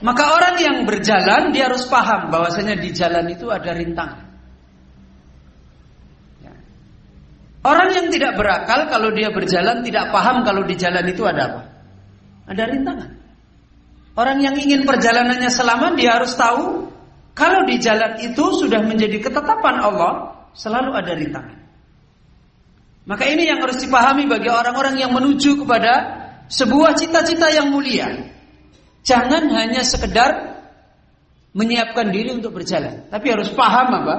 Maka orang yang berjalan dia harus paham bahwasanya di jalan itu ada rintangan. Ya. Orang yang tidak berakal kalau dia berjalan tidak paham kalau di jalan itu ada apa? Ada rintangan. Orang yang ingin perjalanannya selamat dia harus tahu kalau di jalan itu sudah menjadi ketetapan Allah selalu ada rintangan. Maka ini yang harus dipahami bagi orang-orang yang menuju kepada sebuah cita-cita yang mulia. Jangan hanya sekedar menyiapkan diri untuk berjalan, tapi harus paham apa?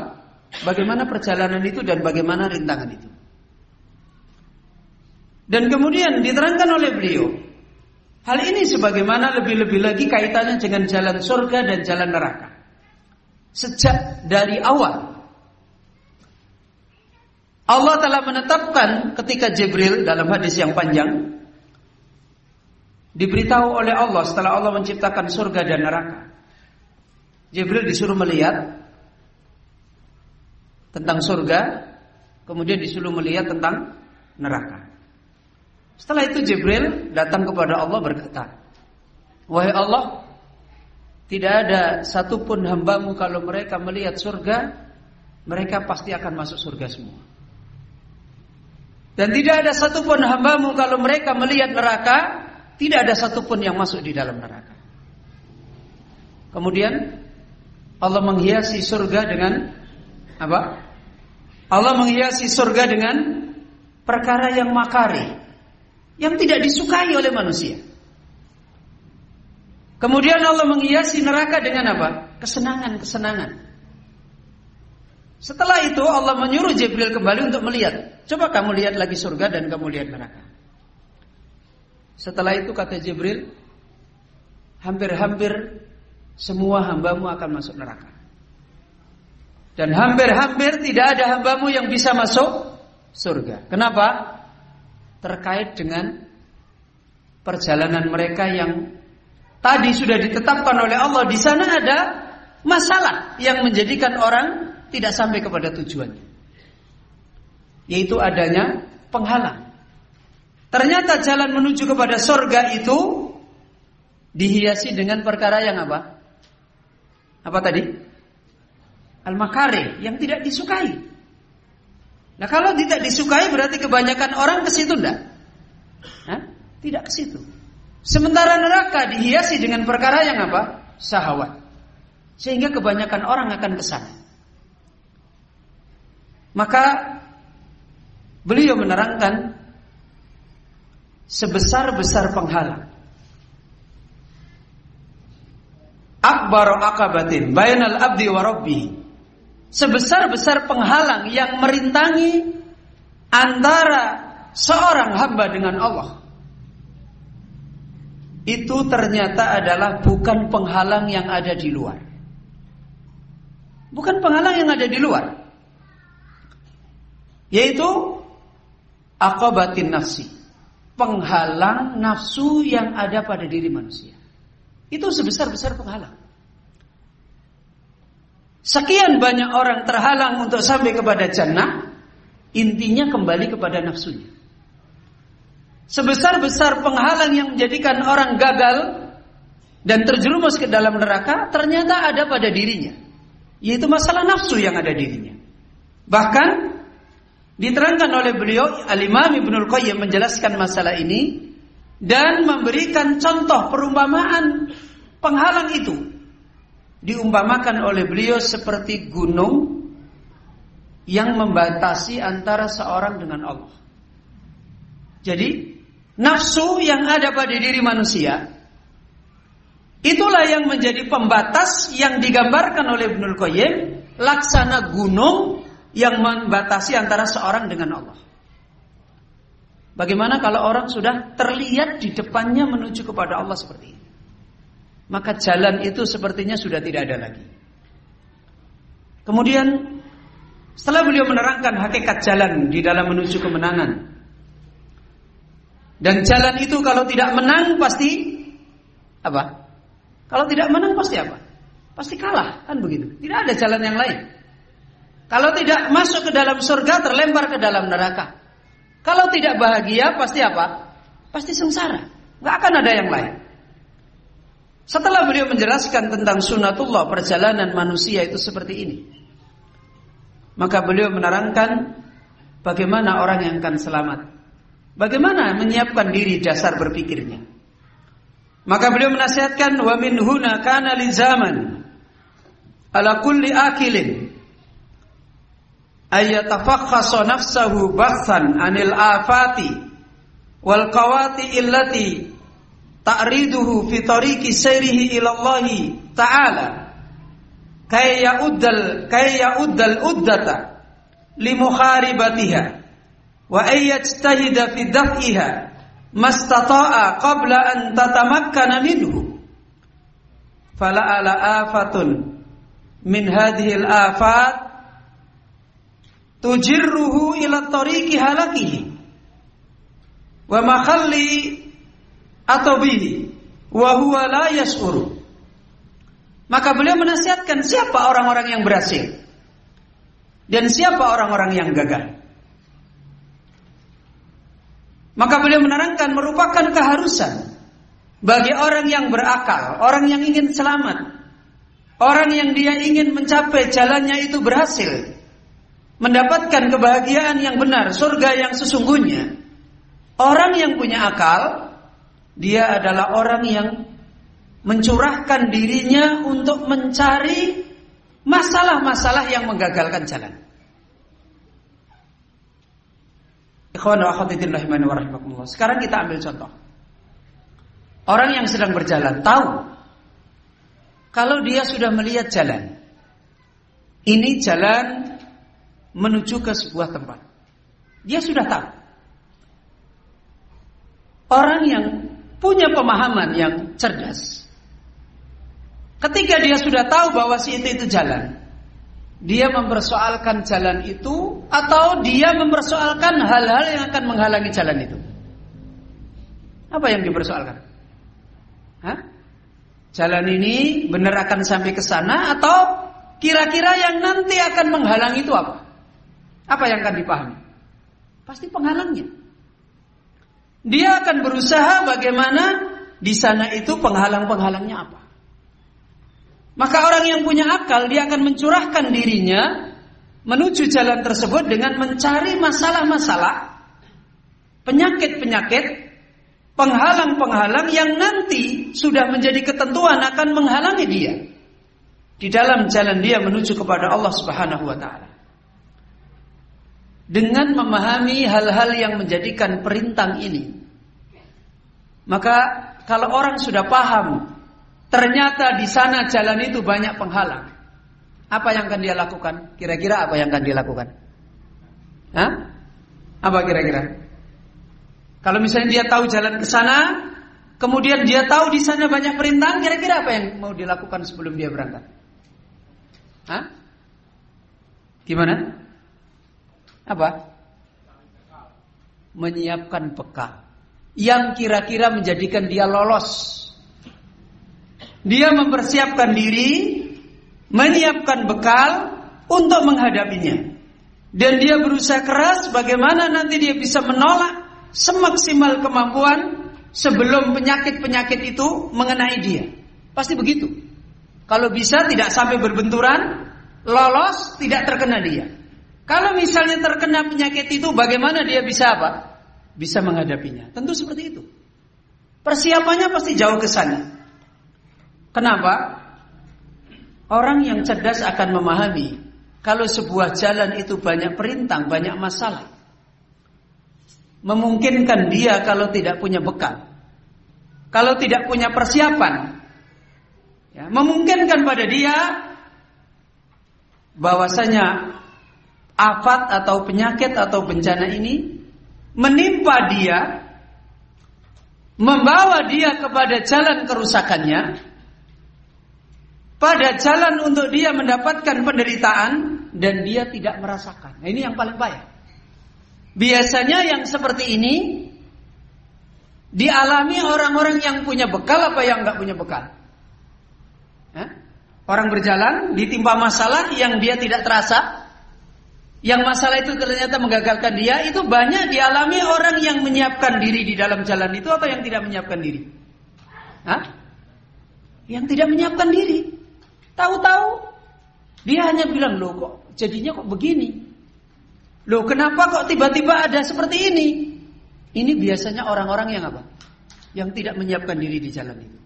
Bagaimana perjalanan itu dan bagaimana rintangan itu. Dan kemudian diterangkan oleh beliau, hal ini sebagaimana lebih-lebih lagi kaitannya dengan jalan surga dan jalan neraka. Sejak dari awal Allah telah menetapkan ketika Jibril dalam hadis yang panjang Diberitahu oleh Allah setelah Allah menciptakan surga dan neraka. Jibril disuruh melihat tentang surga, kemudian disuruh melihat tentang neraka. Setelah itu Jibril datang kepada Allah berkata, Wahai Allah, tidak ada satupun hambamu kalau mereka melihat surga, mereka pasti akan masuk surga semua. Dan tidak ada satupun hambamu kalau mereka melihat neraka, tidak ada satupun yang masuk di dalam neraka. Kemudian Allah menghiasi surga dengan apa? Allah menghiasi surga dengan perkara yang makari, yang tidak disukai oleh manusia. Kemudian Allah menghiasi neraka dengan apa? Kesenangan-kesenangan. Setelah itu Allah menyuruh Jibril kembali untuk melihat. Coba kamu lihat lagi surga dan kamu lihat neraka. Setelah itu kata Jibril, hampir-hampir semua hambamu akan masuk neraka. Dan hampir-hampir tidak ada hambamu yang bisa masuk surga. Kenapa? Terkait dengan perjalanan mereka yang tadi sudah ditetapkan oleh Allah. Di sana ada masalah yang menjadikan orang tidak sampai kepada tujuannya. Yaitu adanya penghalang. Ternyata jalan menuju kepada sorga itu dihiasi dengan perkara yang apa? Apa tadi? Al-makari yang tidak disukai. Nah kalau tidak disukai berarti kebanyakan orang ke situ enggak? Hah? Tidak ke situ. Sementara neraka dihiasi dengan perkara yang apa? Sahawat. Sehingga kebanyakan orang akan ke sana. Maka beliau menerangkan sebesar-besar penghalang. Akbar akabatin bainal abdi wa rabbi. Sebesar-besar penghalang yang merintangi antara seorang hamba dengan Allah. Itu ternyata adalah bukan penghalang yang ada di luar. Bukan penghalang yang ada di luar. Yaitu akabatin nafsi penghalang nafsu yang ada pada diri manusia. Itu sebesar-besar penghalang. Sekian banyak orang terhalang untuk sampai kepada jannah, intinya kembali kepada nafsunya. Sebesar-besar penghalang yang menjadikan orang gagal dan terjerumus ke dalam neraka, ternyata ada pada dirinya. Yaitu masalah nafsu yang ada dirinya. Bahkan Diterangkan oleh beliau Al-Imam Ibnul Qayyim menjelaskan masalah ini dan memberikan contoh perumpamaan penghalang itu. Diumpamakan oleh beliau seperti gunung yang membatasi antara seorang dengan Allah. Jadi, nafsu yang ada pada diri manusia itulah yang menjadi pembatas yang digambarkan oleh Ibnul Qayyim laksana gunung yang membatasi antara seorang dengan Allah. Bagaimana kalau orang sudah terlihat di depannya menuju kepada Allah seperti ini? Maka jalan itu sepertinya sudah tidak ada lagi. Kemudian setelah beliau menerangkan hakikat jalan di dalam menuju kemenangan. Dan jalan itu kalau tidak menang pasti apa? Kalau tidak menang pasti apa? Pasti kalah, kan begitu. Tidak ada jalan yang lain. Kalau tidak masuk ke dalam surga terlempar ke dalam neraka. Kalau tidak bahagia pasti apa? Pasti sengsara. Gak akan ada yang lain. Setelah beliau menjelaskan tentang sunatullah perjalanan manusia itu seperti ini. Maka beliau menerangkan bagaimana orang yang akan selamat. Bagaimana menyiapkan diri dasar berpikirnya. Maka beliau menasihatkan wa min huna kana li zaman ala kulli akilin ayatafakhasa nafsahu bahthan anil afati wal qawati illati ta'riduhu fi tariqi sayrihi ila Allah ta'ala kay ya'uddal kay ya'uddal uddata li mukharibatiha wa ay yajtahida fi daf'iha mastata'a qabla an tatamakkana minhu fala ala afatun min hadhihi al-afat tujirruhu ila tariqi halakihi wa makhalli atau wa huwa la yas'uru. Maka beliau menasihatkan siapa orang-orang yang berhasil dan siapa orang-orang yang gagal. Maka beliau menerangkan merupakan keharusan bagi orang yang berakal, orang yang ingin selamat, orang yang dia ingin mencapai jalannya itu berhasil, mendapatkan kebahagiaan yang benar, surga yang sesungguhnya. Orang yang punya akal dia adalah orang yang mencurahkan dirinya untuk mencari masalah-masalah yang menggagalkan jalan. Sekarang kita ambil contoh. Orang yang sedang berjalan tahu kalau dia sudah melihat jalan. Ini jalan menuju ke sebuah tempat. Dia sudah tahu. Orang yang punya pemahaman yang cerdas. Ketika dia sudah tahu bahwa si itu itu jalan, dia mempersoalkan jalan itu atau dia mempersoalkan hal-hal yang akan menghalangi jalan itu. Apa yang dipersoalkan? Hah? Jalan ini benar akan sampai ke sana atau kira-kira yang nanti akan menghalangi itu apa? Apa yang akan dipahami? Pasti penghalangnya. Dia akan berusaha bagaimana di sana itu penghalang-penghalangnya apa. Maka orang yang punya akal dia akan mencurahkan dirinya menuju jalan tersebut dengan mencari masalah-masalah, penyakit-penyakit, penghalang-penghalang yang nanti sudah menjadi ketentuan akan menghalangi dia di dalam jalan dia menuju kepada Allah Subhanahu wa taala dengan memahami hal-hal yang menjadikan perintang ini. Maka kalau orang sudah paham, ternyata di sana jalan itu banyak penghalang. Apa yang akan dia lakukan? Kira-kira apa yang akan dia lakukan? Hah? Apa kira-kira? Kalau misalnya dia tahu jalan ke sana, kemudian dia tahu di sana banyak perintah, kira-kira apa yang mau dilakukan sebelum dia berangkat? Hah? Gimana? Apa? Menyiapkan bekal yang kira-kira menjadikan dia lolos. Dia mempersiapkan diri, menyiapkan bekal untuk menghadapinya. Dan dia berusaha keras bagaimana nanti dia bisa menolak semaksimal kemampuan sebelum penyakit-penyakit itu mengenai dia. Pasti begitu. Kalau bisa tidak sampai berbenturan, lolos tidak terkena dia. Kalau misalnya terkena penyakit itu bagaimana dia bisa apa? Bisa menghadapinya. Tentu seperti itu. Persiapannya pasti jauh ke sana. Kenapa? Orang yang cerdas akan memahami kalau sebuah jalan itu banyak perintang, banyak masalah. Memungkinkan dia kalau tidak punya bekal. Kalau tidak punya persiapan. Ya, memungkinkan pada dia bahwasanya afat atau penyakit atau bencana ini menimpa dia, membawa dia kepada jalan kerusakannya, pada jalan untuk dia mendapatkan penderitaan dan dia tidak merasakan. Nah, ini yang paling bahaya. Biasanya yang seperti ini dialami orang-orang yang punya bekal apa yang nggak punya bekal. Orang berjalan ditimpa masalah yang dia tidak terasa, yang masalah itu ternyata menggagalkan dia itu banyak dialami orang yang menyiapkan diri di dalam jalan itu atau yang tidak menyiapkan diri? Hah? yang tidak menyiapkan diri. Tahu-tahu dia hanya bilang, "Loh kok jadinya kok begini?" Loh, kenapa kok tiba-tiba ada seperti ini? Ini biasanya orang-orang yang apa? Yang tidak menyiapkan diri di jalan itu.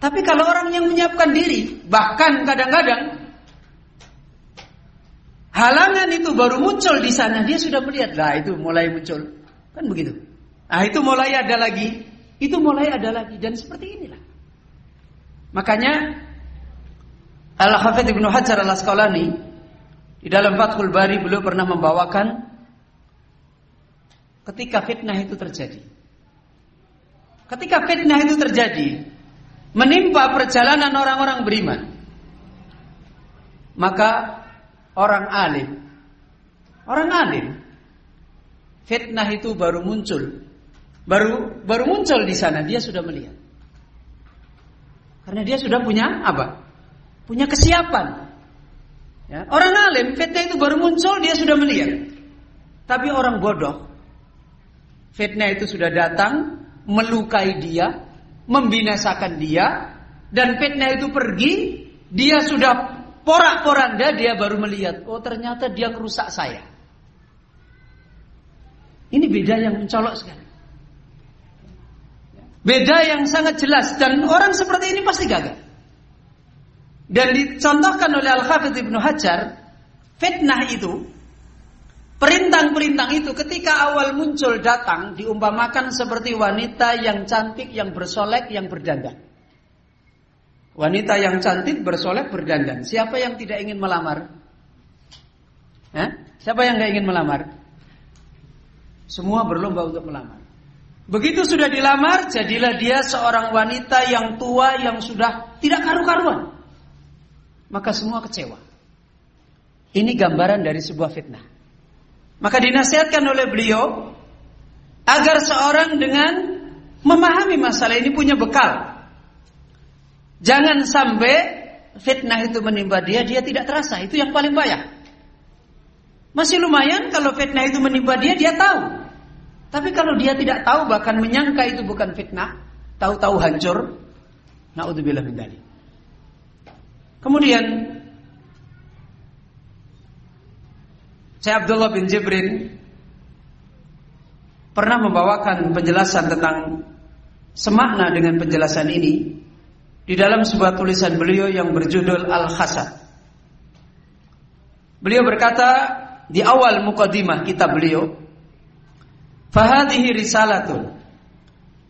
Tapi kalau orang yang menyiapkan diri, bahkan kadang-kadang halangan itu baru muncul di sana, dia sudah melihat, lah itu mulai muncul. Kan begitu. Nah, itu mulai ada lagi, itu mulai ada lagi dan seperti inilah. Makanya Al-Hafidz Ibnu Hajar Al-Asqalani di dalam Fathul Bari beliau pernah membawakan ketika fitnah itu terjadi. Ketika fitnah itu terjadi, menimpa perjalanan orang-orang beriman. Maka orang alim, orang alim, fitnah itu baru muncul, baru baru muncul di sana dia sudah melihat. Karena dia sudah punya apa? Punya kesiapan. Ya, orang alim fitnah itu baru muncul dia sudah melihat. Tapi orang bodoh fitnah itu sudah datang melukai dia, membinasakan dia dan fitnah itu pergi, dia sudah porak-poranda dia baru melihat, oh ternyata dia kerusak saya. Ini beda yang mencolok sekali. Beda yang sangat jelas dan orang seperti ini pasti gagal. Dan dicontohkan oleh Al-Hafidh Ibnu Hajar, fitnah itu Perintang-perintang itu ketika awal muncul datang diumpamakan seperti wanita yang cantik, yang bersolek, yang berdandan. Wanita yang cantik, bersolek, berdandan. Siapa yang tidak ingin melamar? Hah? Siapa yang tidak ingin melamar? Semua berlomba untuk melamar. Begitu sudah dilamar, jadilah dia seorang wanita yang tua yang sudah tidak karu-karuan. Maka semua kecewa. Ini gambaran dari sebuah fitnah. Maka dinasihatkan oleh beliau agar seorang dengan memahami masalah ini punya bekal. Jangan sampai fitnah itu menimpa dia, dia tidak terasa. Itu yang paling bahaya. Masih lumayan kalau fitnah itu menimpa dia, dia tahu. Tapi kalau dia tidak tahu bahkan menyangka itu bukan fitnah, tahu-tahu hancur, naudzubillah min Kemudian Saya Abdullah bin Jibrin pernah membawakan penjelasan tentang semakna dengan penjelasan ini di dalam sebuah tulisan beliau yang berjudul Al-Hasad. Beliau berkata di awal mukadimah kitab beliau, "Fahadhihi risalatun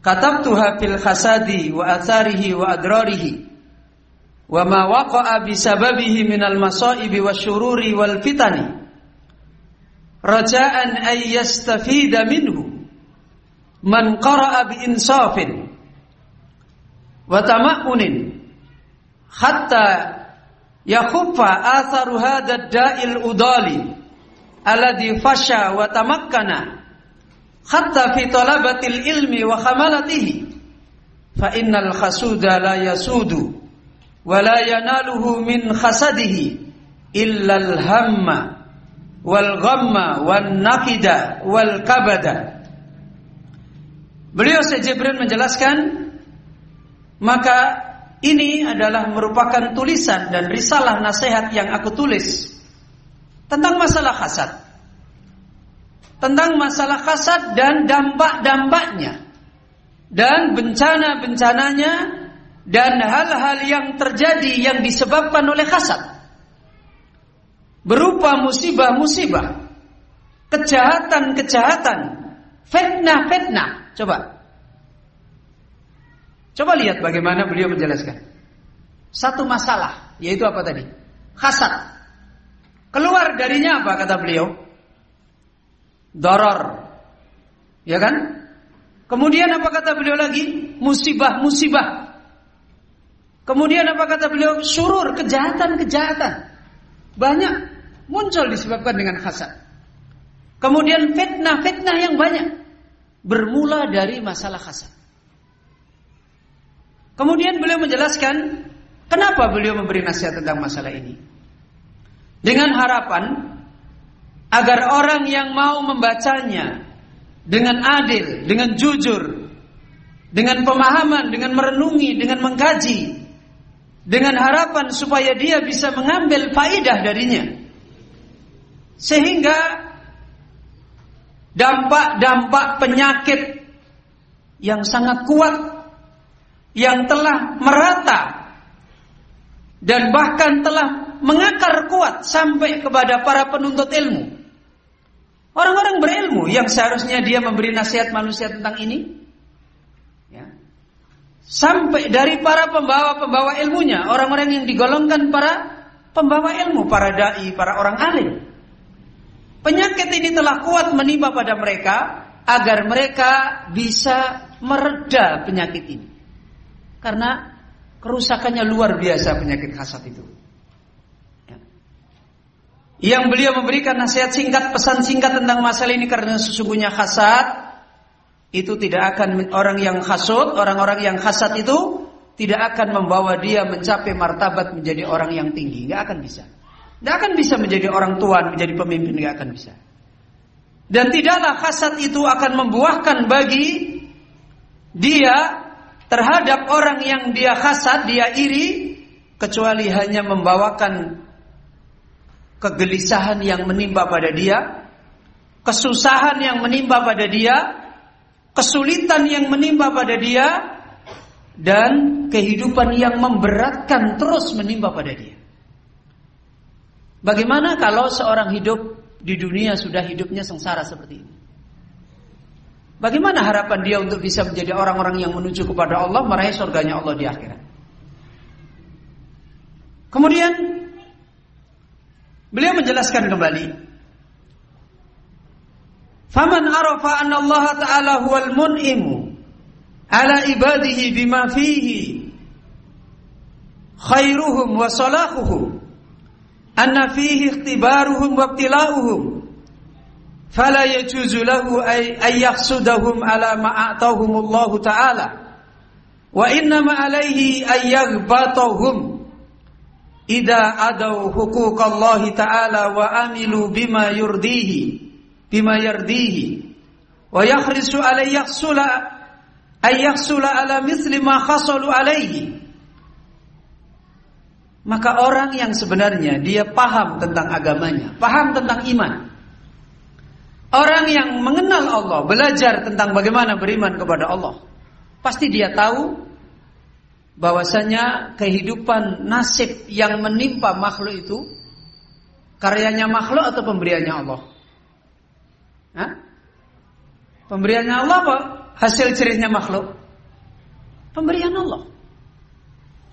katabtuha fil hasadi wa atharihi wa adrarihi wa ma waqa'a bisababihi minal masaibi wasyururi wal fitani." raja'an ay yastafida minhu man qara'a bi insafin wa tama'unin hatta yakhuffa atharu hadha da'il udali alladhi fasha wa tamakkana. Hatta fi talabatil ilmi wa khamalatihi. Fa innal khasuda la yasudu wa la yanaluhu min khasadihi illa al hamma wal ghamma wan nakida wal kabada. Beliau Syekh Jibril menjelaskan maka ini adalah merupakan tulisan dan risalah nasihat yang aku tulis tentang masalah hasad. Tentang masalah hasad dan dampak-dampaknya dan bencana-bencananya dan hal-hal yang terjadi yang disebabkan oleh hasad berupa musibah-musibah, kejahatan-kejahatan, fitnah-fitnah. Coba. Coba lihat bagaimana beliau menjelaskan. Satu masalah, yaitu apa tadi? Hasad. Keluar darinya apa kata beliau? Doror. Ya kan? Kemudian apa kata beliau lagi? Musibah-musibah. Kemudian apa kata beliau? Surur, kejahatan-kejahatan. Banyak muncul disebabkan dengan hasad. Kemudian fitnah-fitnah yang banyak bermula dari masalah hasad. Kemudian beliau menjelaskan kenapa beliau memberi nasihat tentang masalah ini. Dengan harapan agar orang yang mau membacanya dengan adil, dengan jujur dengan pemahaman, dengan merenungi, dengan mengkaji, dengan harapan supaya dia bisa mengambil faidah darinya. Sehingga dampak-dampak penyakit yang sangat kuat yang telah merata dan bahkan telah mengakar kuat sampai kepada para penuntut ilmu. Orang-orang berilmu yang seharusnya dia memberi nasihat manusia tentang ini Sampai dari para pembawa-pembawa ilmunya, orang-orang yang digolongkan para pembawa ilmu, para dai, para orang alim. Penyakit ini telah kuat menimpa pada mereka agar mereka bisa mereda penyakit ini. Karena kerusakannya luar biasa penyakit hasad itu. Ya. Yang beliau memberikan nasihat singkat, pesan singkat tentang masalah ini karena sesungguhnya hasad itu tidak akan orang yang hasud, orang-orang yang hasad itu tidak akan membawa dia mencapai martabat menjadi orang yang tinggi, nggak akan bisa. Nggak akan bisa menjadi orang tuan, menjadi pemimpin, nggak akan bisa. Dan tidaklah hasad itu akan membuahkan bagi dia terhadap orang yang dia hasad, dia iri, kecuali hanya membawakan kegelisahan yang menimpa pada dia, kesusahan yang menimpa pada dia, kesulitan yang menimpa pada dia dan kehidupan yang memberatkan terus menimpa pada dia. Bagaimana kalau seorang hidup di dunia sudah hidupnya sengsara seperti ini? Bagaimana harapan dia untuk bisa menjadi orang-orang yang menuju kepada Allah, meraih surganya Allah di akhirat? Kemudian beliau menjelaskan kembali Faman arafa anna Allah Ta'ala huwal mun'imu ala ibadihi bima fihi khairuhum wa salahuhum anna fihi ikhtibaruhum wa ibtila'uhum fala yajuzu lahu ay, yahsudahum ala ma Allah Ta'ala wa innama alaihi ay yaghbatahum idza adaw huquq Allah Ta'ala wa amilu bima yurdihi bima yardihi wa yakhrisu alay yakhsula ay yakhsula ala ma alaihi maka orang yang sebenarnya dia paham tentang agamanya, paham tentang iman. Orang yang mengenal Allah, belajar tentang bagaimana beriman kepada Allah, pasti dia tahu bahwasanya kehidupan nasib yang menimpa makhluk itu karyanya makhluk atau pemberiannya Allah. Hah? Pemberiannya Allah apa? Hasil cerihnya makhluk? Pemberian Allah.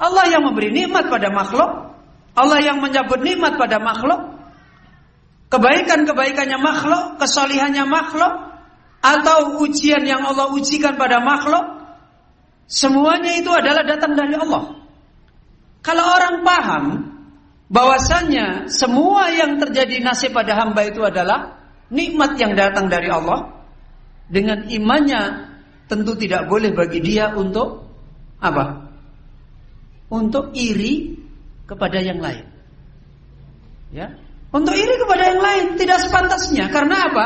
Allah yang memberi nikmat pada makhluk, Allah yang menyebut nikmat pada makhluk, kebaikan-kebaikannya makhluk, kesalihannya makhluk, atau ujian yang Allah ujikan pada makhluk, semuanya itu adalah datang dari Allah. Kalau orang paham bahwasannya semua yang terjadi nasib pada hamba itu adalah nikmat yang datang dari Allah dengan imannya tentu tidak boleh bagi dia untuk apa? Untuk iri kepada yang lain. Ya. Untuk iri kepada yang lain tidak sepantasnya karena apa?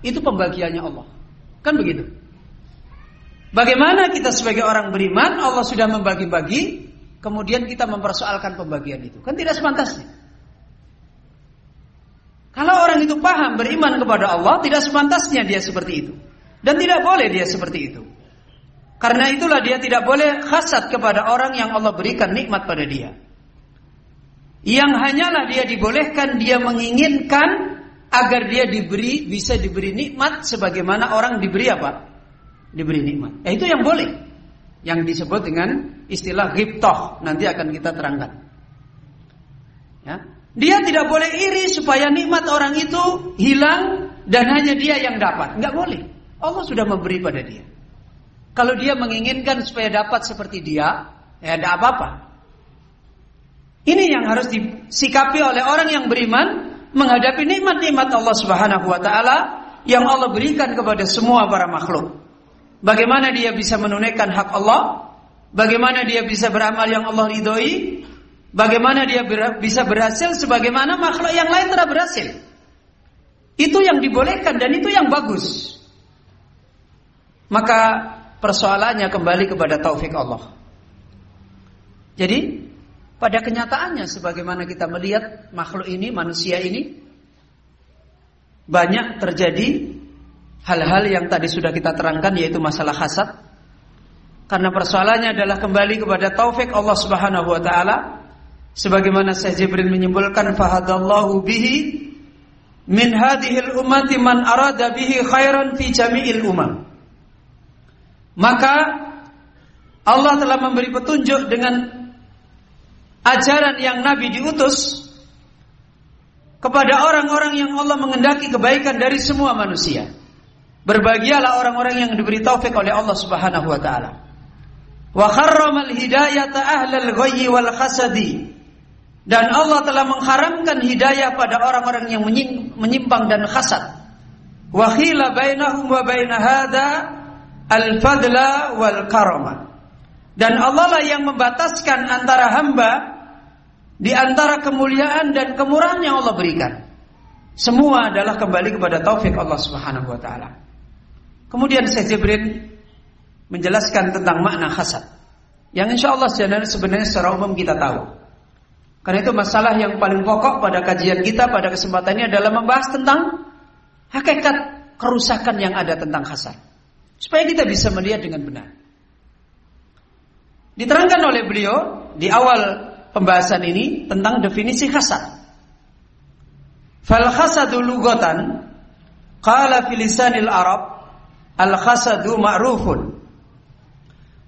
Itu pembagiannya Allah. Kan begitu. Bagaimana kita sebagai orang beriman Allah sudah membagi-bagi kemudian kita mempersoalkan pembagian itu. Kan tidak sepantasnya. Kalau orang itu paham beriman kepada Allah, tidak sepantasnya dia seperti itu. Dan tidak boleh dia seperti itu. Karena itulah dia tidak boleh khasat kepada orang yang Allah berikan nikmat pada dia. Yang hanyalah dia dibolehkan, dia menginginkan agar dia diberi bisa diberi nikmat sebagaimana orang diberi apa? Diberi nikmat. Ya, itu yang boleh. Yang disebut dengan istilah ghibtah. Nanti akan kita terangkan. Ya. Dia tidak boleh iri supaya nikmat orang itu hilang dan hanya dia yang dapat. Enggak boleh. Allah sudah memberi pada dia. Kalau dia menginginkan supaya dapat seperti dia, ya ada apa-apa. Ini yang harus disikapi oleh orang yang beriman menghadapi nikmat-nikmat Allah Subhanahu wa taala yang Allah berikan kepada semua para makhluk. Bagaimana dia bisa menunaikan hak Allah? Bagaimana dia bisa beramal yang Allah ridhoi? Bagaimana dia bisa berhasil sebagaimana makhluk yang lain telah berhasil? Itu yang dibolehkan dan itu yang bagus. Maka persoalannya kembali kepada taufik Allah. Jadi pada kenyataannya sebagaimana kita melihat makhluk ini, manusia ini banyak terjadi hal-hal yang tadi sudah kita terangkan yaitu masalah hasad. Karena persoalannya adalah kembali kepada taufik Allah Subhanahu wa taala sebagaimana Syekh Jibril menyimpulkan fahadallahu bihi min hadhil ummati man arada bihi khairan fi jami'il umam. Maka Allah telah memberi petunjuk dengan ajaran yang Nabi diutus kepada orang-orang yang Allah mengendaki kebaikan dari semua manusia. Berbahagialah orang-orang yang diberi taufik oleh Allah Subhanahu wa taala. Wa kharramal hidayata ahlal ghayyi wal khasadi. Dan Allah telah mengharamkan hidayah pada orang-orang yang menyimpang dan hasad. Wa khila bainahum wa hadza al-fadla wal karama. Dan Allah lah yang membataskan antara hamba di antara kemuliaan dan kemurahan yang Allah berikan. Semua adalah kembali kepada taufik Allah Subhanahu wa taala. Kemudian Syekh Jibril menjelaskan tentang makna hasad. Yang insya Allah sebenarnya secara umum kita tahu. Karena itu masalah yang paling pokok pada kajian kita pada kesempatan ini adalah membahas tentang hakikat kerusakan yang ada tentang hasad. Supaya kita bisa melihat dengan benar. Diterangkan oleh beliau di awal pembahasan ini tentang definisi hasad. Fal hasadu lugatan qala fil lisanil arab al hasadu ma'rufun.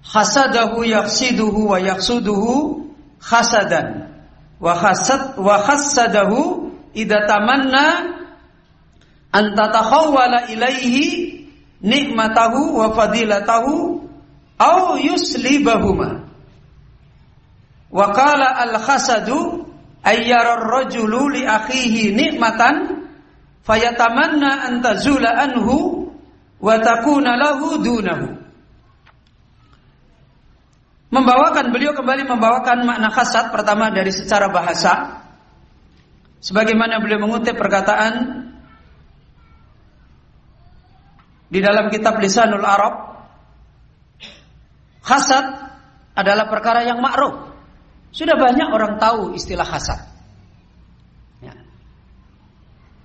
Hasadahu yaqsiduhu wa yaqsuduhu hasadan wa hasad wa hasadahu idza tamanna an tatakhawwala ilaihi nikmatahu wa fadilatahu au yuslibahuma Wa qala al-khasadu ayyara ar-rajulu li akhihi nikmatan fayatamanna an tazula anhu wa takuna lahu dunahu. Membawakan beliau kembali membawakan makna khasad pertama dari secara bahasa sebagaimana beliau mengutip perkataan di dalam kitab Lisanul Arab Khasad adalah perkara yang ma'ruf sudah banyak orang tahu istilah hasad. Ya.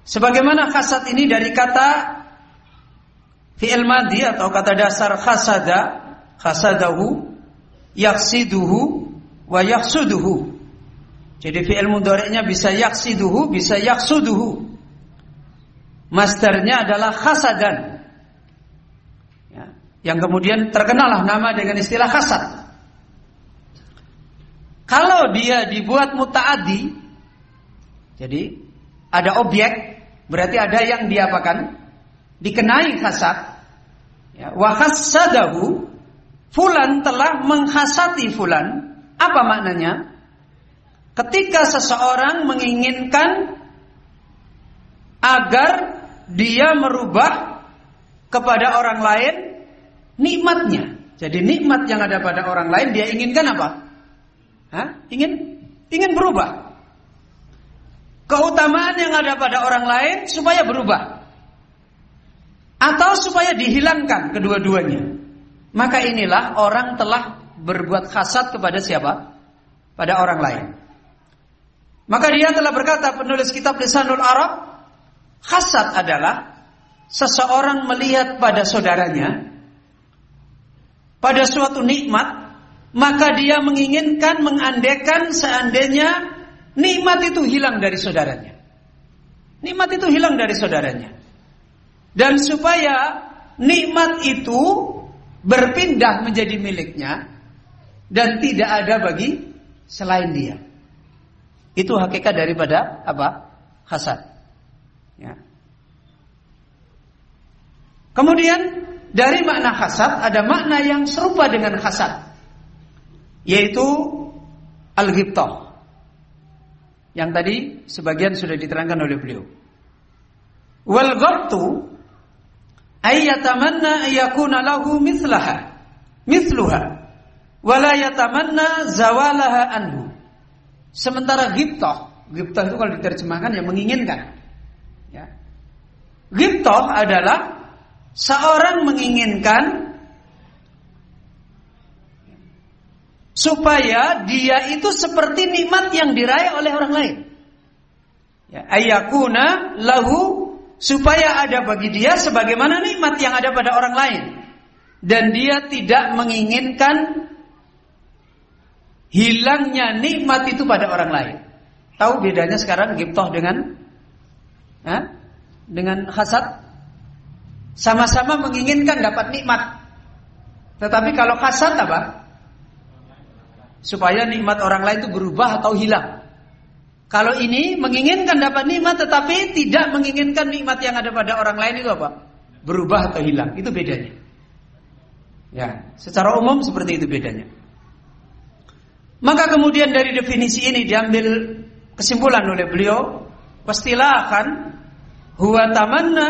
Sebagaimana hasad ini dari kata fi'il madi atau kata dasar hasada, hasadahu, yaksiduhu, wa yaksuduhu. Jadi fi'il mudhari'nya bisa yaksiduhu, bisa yaksuduhu. Masternya adalah hasadan. Ya. Yang kemudian terkenalah nama dengan istilah hasad. Kalau dia dibuat mutaadi, jadi ada objek, berarti ada yang diapakan? Dikenai hasad. Ya, fulan telah menghasati fulan. Apa maknanya? Ketika seseorang menginginkan agar dia merubah kepada orang lain nikmatnya. Jadi nikmat yang ada pada orang lain dia inginkan apa? Hah? Ingin ingin berubah. Keutamaan yang ada pada orang lain supaya berubah. Atau supaya dihilangkan kedua-duanya. Maka inilah orang telah berbuat hasad kepada siapa? Pada orang lain. Maka dia telah berkata penulis kitab Lisanul Arab, hasad adalah seseorang melihat pada saudaranya pada suatu nikmat maka dia menginginkan mengandekan seandainya nikmat itu hilang dari saudaranya. Nikmat itu hilang dari saudaranya. Dan supaya nikmat itu berpindah menjadi miliknya dan tidak ada bagi selain dia. Itu hakikat daripada apa? Hasad. Ya. Kemudian dari makna hasad ada makna yang serupa dengan hasad yaitu al-ghibtah. Yang tadi sebagian sudah diterangkan oleh beliau. Wal ghabtu ayyatamanna ayyakuna lahu mithlaha mithluha wala yatamanna zawalaha anhu. Sementara ghibtah, ghibtah itu kalau diterjemahkan ya menginginkan. Ya. Ghibtah adalah seorang menginginkan supaya dia itu seperti nikmat yang diraih oleh orang lain. Ya, ayakuna lahu supaya ada bagi dia sebagaimana nikmat yang ada pada orang lain dan dia tidak menginginkan hilangnya nikmat itu pada orang lain. Tahu bedanya sekarang giptoh dengan ha? dengan hasad? Sama-sama menginginkan dapat nikmat. Tetapi kalau hasad apa? Supaya nikmat orang lain itu berubah atau hilang. Kalau ini menginginkan dapat nikmat tetapi tidak menginginkan nikmat yang ada pada orang lain itu apa? Berubah atau hilang. Itu bedanya. Ya, secara umum seperti itu bedanya. Maka kemudian dari definisi ini diambil kesimpulan oleh beliau, pastilah akan huwa tamanna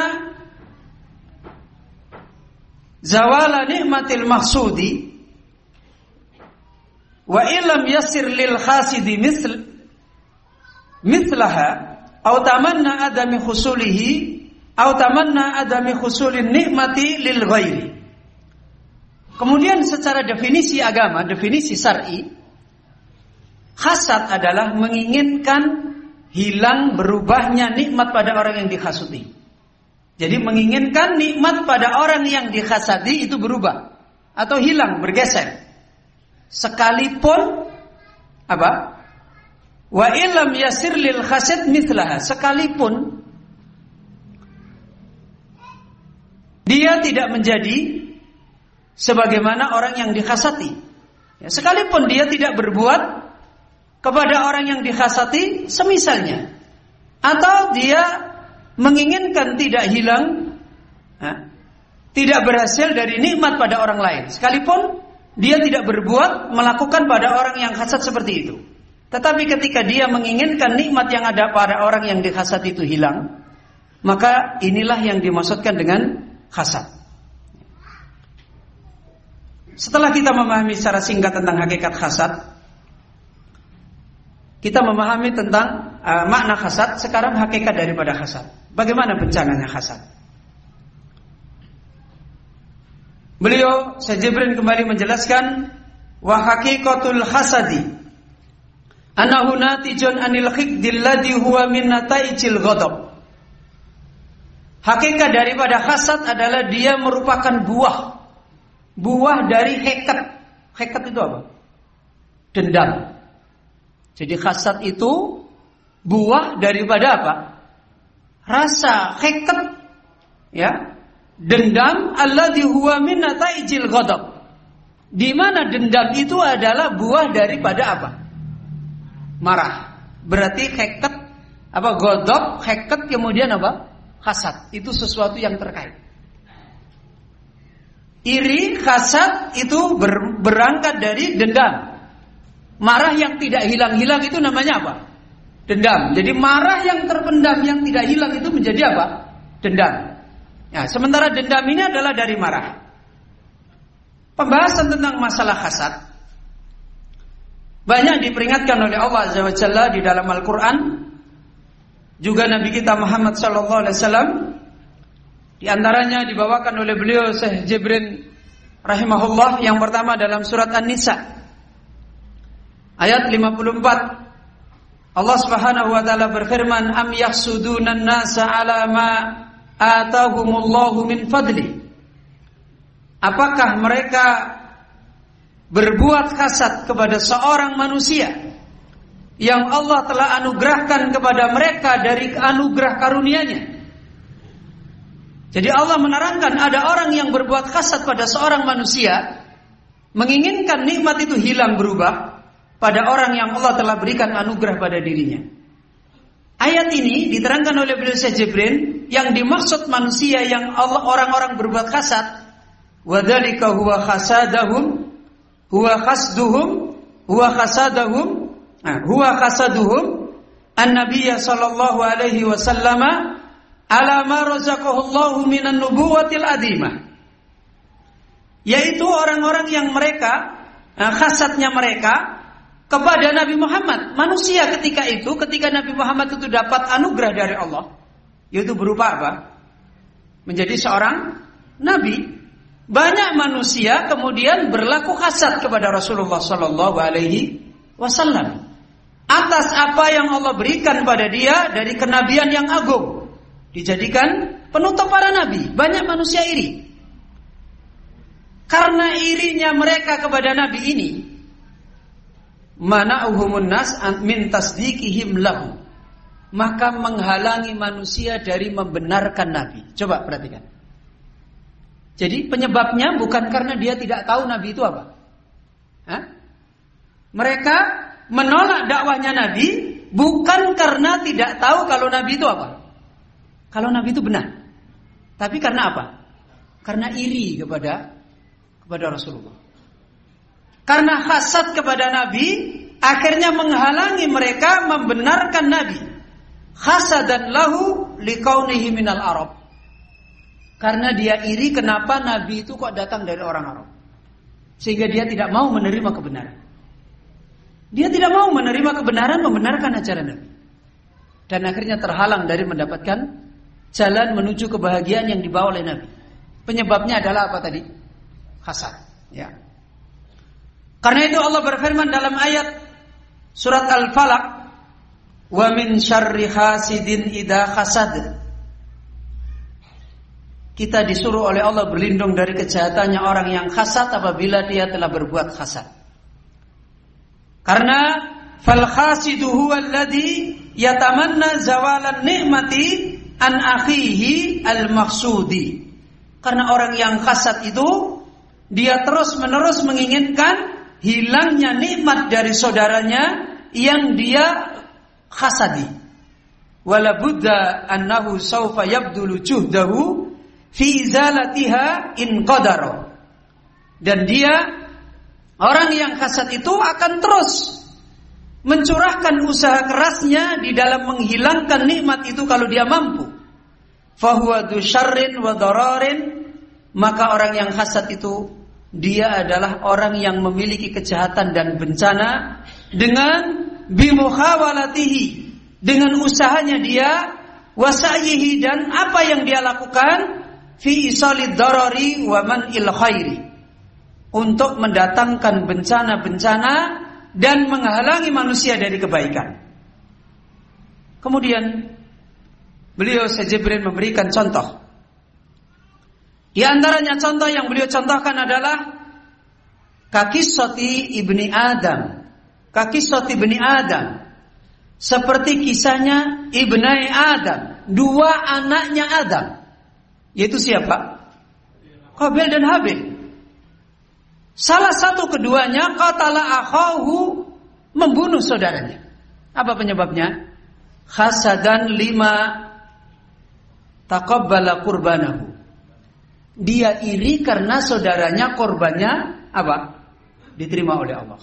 zawala nikmatil mahsudi wa ilam yasir lil khasidi misl mithlaha au tamanna adami khusulihi au tamanna adami khusulin nikmati lil ghairi. Kemudian secara definisi agama, definisi syar'i, hasad adalah menginginkan hilang berubahnya nikmat pada orang yang dihasuti. Jadi menginginkan nikmat pada orang yang dihasadi itu berubah atau hilang, bergeser. Sekalipun apa? Wa ilam yasir lil khasid mithlaha. Sekalipun dia tidak menjadi sebagaimana orang yang dikhasati. Ya, sekalipun dia tidak berbuat kepada orang yang dikhasati semisalnya. Atau dia menginginkan tidak hilang, tidak berhasil dari nikmat pada orang lain. Sekalipun dia tidak berbuat melakukan pada orang yang khasat seperti itu. Tetapi ketika dia menginginkan nikmat yang ada pada orang yang dihasad itu hilang, maka inilah yang dimaksudkan dengan hasad. Setelah kita memahami secara singkat tentang hakikat hasad, kita memahami tentang uh, makna hasad, sekarang hakikat daripada hasad. Bagaimana bencananya hasad? Beliau Syekh kembali menjelaskan wa haqiqatul hasadi Anahu natijun anil khikdil ladhi huwa min nataijil ghadab. Hakikat daripada hasad adalah dia merupakan buah. Buah dari hekat. Hekat itu apa? Dendam. Jadi hasad itu buah daripada apa? Rasa hekat ya. Dendam alladhi huwa min nataijil ghadab. Di mana dendam itu adalah buah daripada apa? marah. Berarti heket apa godok, heket kemudian apa? Hasad. Itu sesuatu yang terkait. Iri, hasad itu ber, berangkat dari dendam. Marah yang tidak hilang-hilang itu namanya apa? Dendam. Jadi marah yang terpendam yang tidak hilang itu menjadi apa? Dendam. Ya, sementara dendam ini adalah dari marah. Pembahasan tentang masalah hasad banyak diperingatkan oleh Allah Azza wa Jalla di dalam Al-Quran Juga Nabi kita Muhammad Sallallahu Alaihi Wasallam Di antaranya dibawakan oleh beliau Syekh Jibrin Rahimahullah Yang pertama dalam surat An-Nisa Ayat 54 Allah Subhanahu wa taala berfirman am yahsudunan nasa ala ma atahumullahu min fadli Apakah mereka berbuat kasat kepada seorang manusia yang Allah telah anugerahkan kepada mereka dari anugerah karunia-Nya. Jadi Allah menerangkan ada orang yang berbuat kasat pada seorang manusia menginginkan nikmat itu hilang berubah pada orang yang Allah telah berikan anugerah pada dirinya. Ayat ini diterangkan oleh beliau Syekh Jibrin yang dimaksud manusia yang Allah orang-orang berbuat kasat wadzalika huwa khasadahum huwa khasduhum huwa khasadahum nah, huwa khasaduhum. An-nabiyya sallallahu alaihi wasallam ala ma razaqahu Allah minan nubuwatil adimah yaitu orang-orang yang mereka nah, khasadnya mereka kepada Nabi Muhammad manusia ketika itu ketika Nabi Muhammad itu dapat anugerah dari Allah yaitu berupa apa menjadi seorang nabi banyak manusia kemudian berlaku hasad kepada Rasulullah Sallallahu Alaihi Wasallam atas apa yang Allah berikan pada dia dari kenabian yang agung, dijadikan penutup para nabi. Banyak manusia iri. Karena irinya mereka kepada nabi ini, mana uhumun nas min tasdikihim lahu. Maka menghalangi manusia dari membenarkan nabi. Coba perhatikan. Jadi penyebabnya bukan karena dia tidak tahu nabi itu apa. Hah? mereka menolak dakwahnya nabi bukan karena tidak tahu kalau nabi itu apa. Kalau nabi itu benar. Tapi karena apa? Karena iri kepada kepada Rasulullah karena hasad kepada Nabi, akhirnya menghalangi mereka membenarkan Nabi. Hasadan lahu liqaunihi minal Arab. Karena dia iri kenapa Nabi itu kok datang dari orang Arab. Sehingga dia tidak mau menerima kebenaran. Dia tidak mau menerima kebenaran membenarkan ajaran Nabi. Dan akhirnya terhalang dari mendapatkan jalan menuju kebahagiaan yang dibawa oleh Nabi. Penyebabnya adalah apa tadi? Hasad. Ya. Karena itu Allah berfirman dalam ayat surat Al-Falaq, "Wa min syarri hasidin idza hasad." Kita disuruh oleh Allah berlindung dari kejahatannya orang yang hasad apabila dia telah berbuat hasad. Karena fal khasidu huwa alladhi yatamanna zawalan ni'mati an akhihi al mahsudi. Karena orang yang hasad itu dia terus menerus menginginkan hilangnya nikmat dari saudaranya yang dia hasadi. Wala budda annahu sawfa yabdulu juhdahu fi izalatiha in qadara. Dan dia orang yang hasad itu akan terus mencurahkan usaha kerasnya di dalam menghilangkan nikmat itu kalau dia mampu. Fahuwa syarrin wa dararin maka orang yang hasad itu dia adalah orang yang memiliki kejahatan dan bencana dengan bimuhawalatihi dengan usahanya dia wasayihi dan apa yang dia lakukan fi isalid wa man untuk mendatangkan bencana-bencana dan menghalangi manusia dari kebaikan. Kemudian beliau Sejibrin memberikan contoh di antaranya contoh yang beliau contohkan adalah kaki soti ibni Adam. Kaki soti ibni Adam. Seperti kisahnya ibnai Adam. Dua anaknya Adam. Yaitu siapa? Qabil dan Habil. Salah satu keduanya qatala akhahu membunuh saudaranya. Apa penyebabnya? Hasadan lima taqabbala qurbanahu dia iri karena saudaranya korbannya apa? Diterima oleh Allah.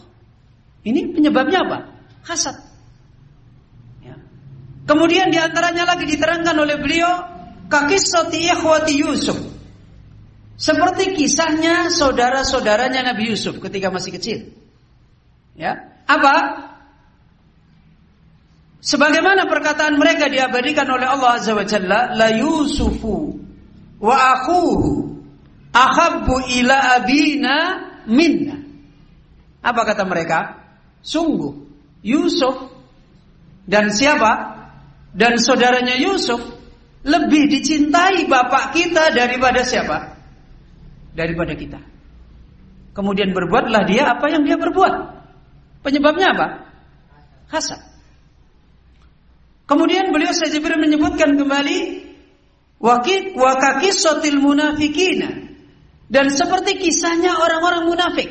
Ini penyebabnya apa? Hasad. Ya. Kemudian di antaranya lagi diterangkan oleh beliau kakisoti ikhwati Yusuf. Seperti kisahnya saudara-saudaranya Nabi Yusuf ketika masih kecil. Ya, apa? Sebagaimana perkataan mereka diabadikan oleh Allah Azza wa Jalla, la Yusufu wa akhuhu ahabbu ila abina minna. Apa kata mereka? Sungguh Yusuf dan siapa? Dan saudaranya Yusuf lebih dicintai bapak kita daripada siapa? Daripada kita. Kemudian berbuatlah dia apa yang dia berbuat. Penyebabnya apa? Hasad. Kemudian beliau saja menyebutkan kembali Wakit sotil munafikina dan seperti kisahnya orang-orang munafik.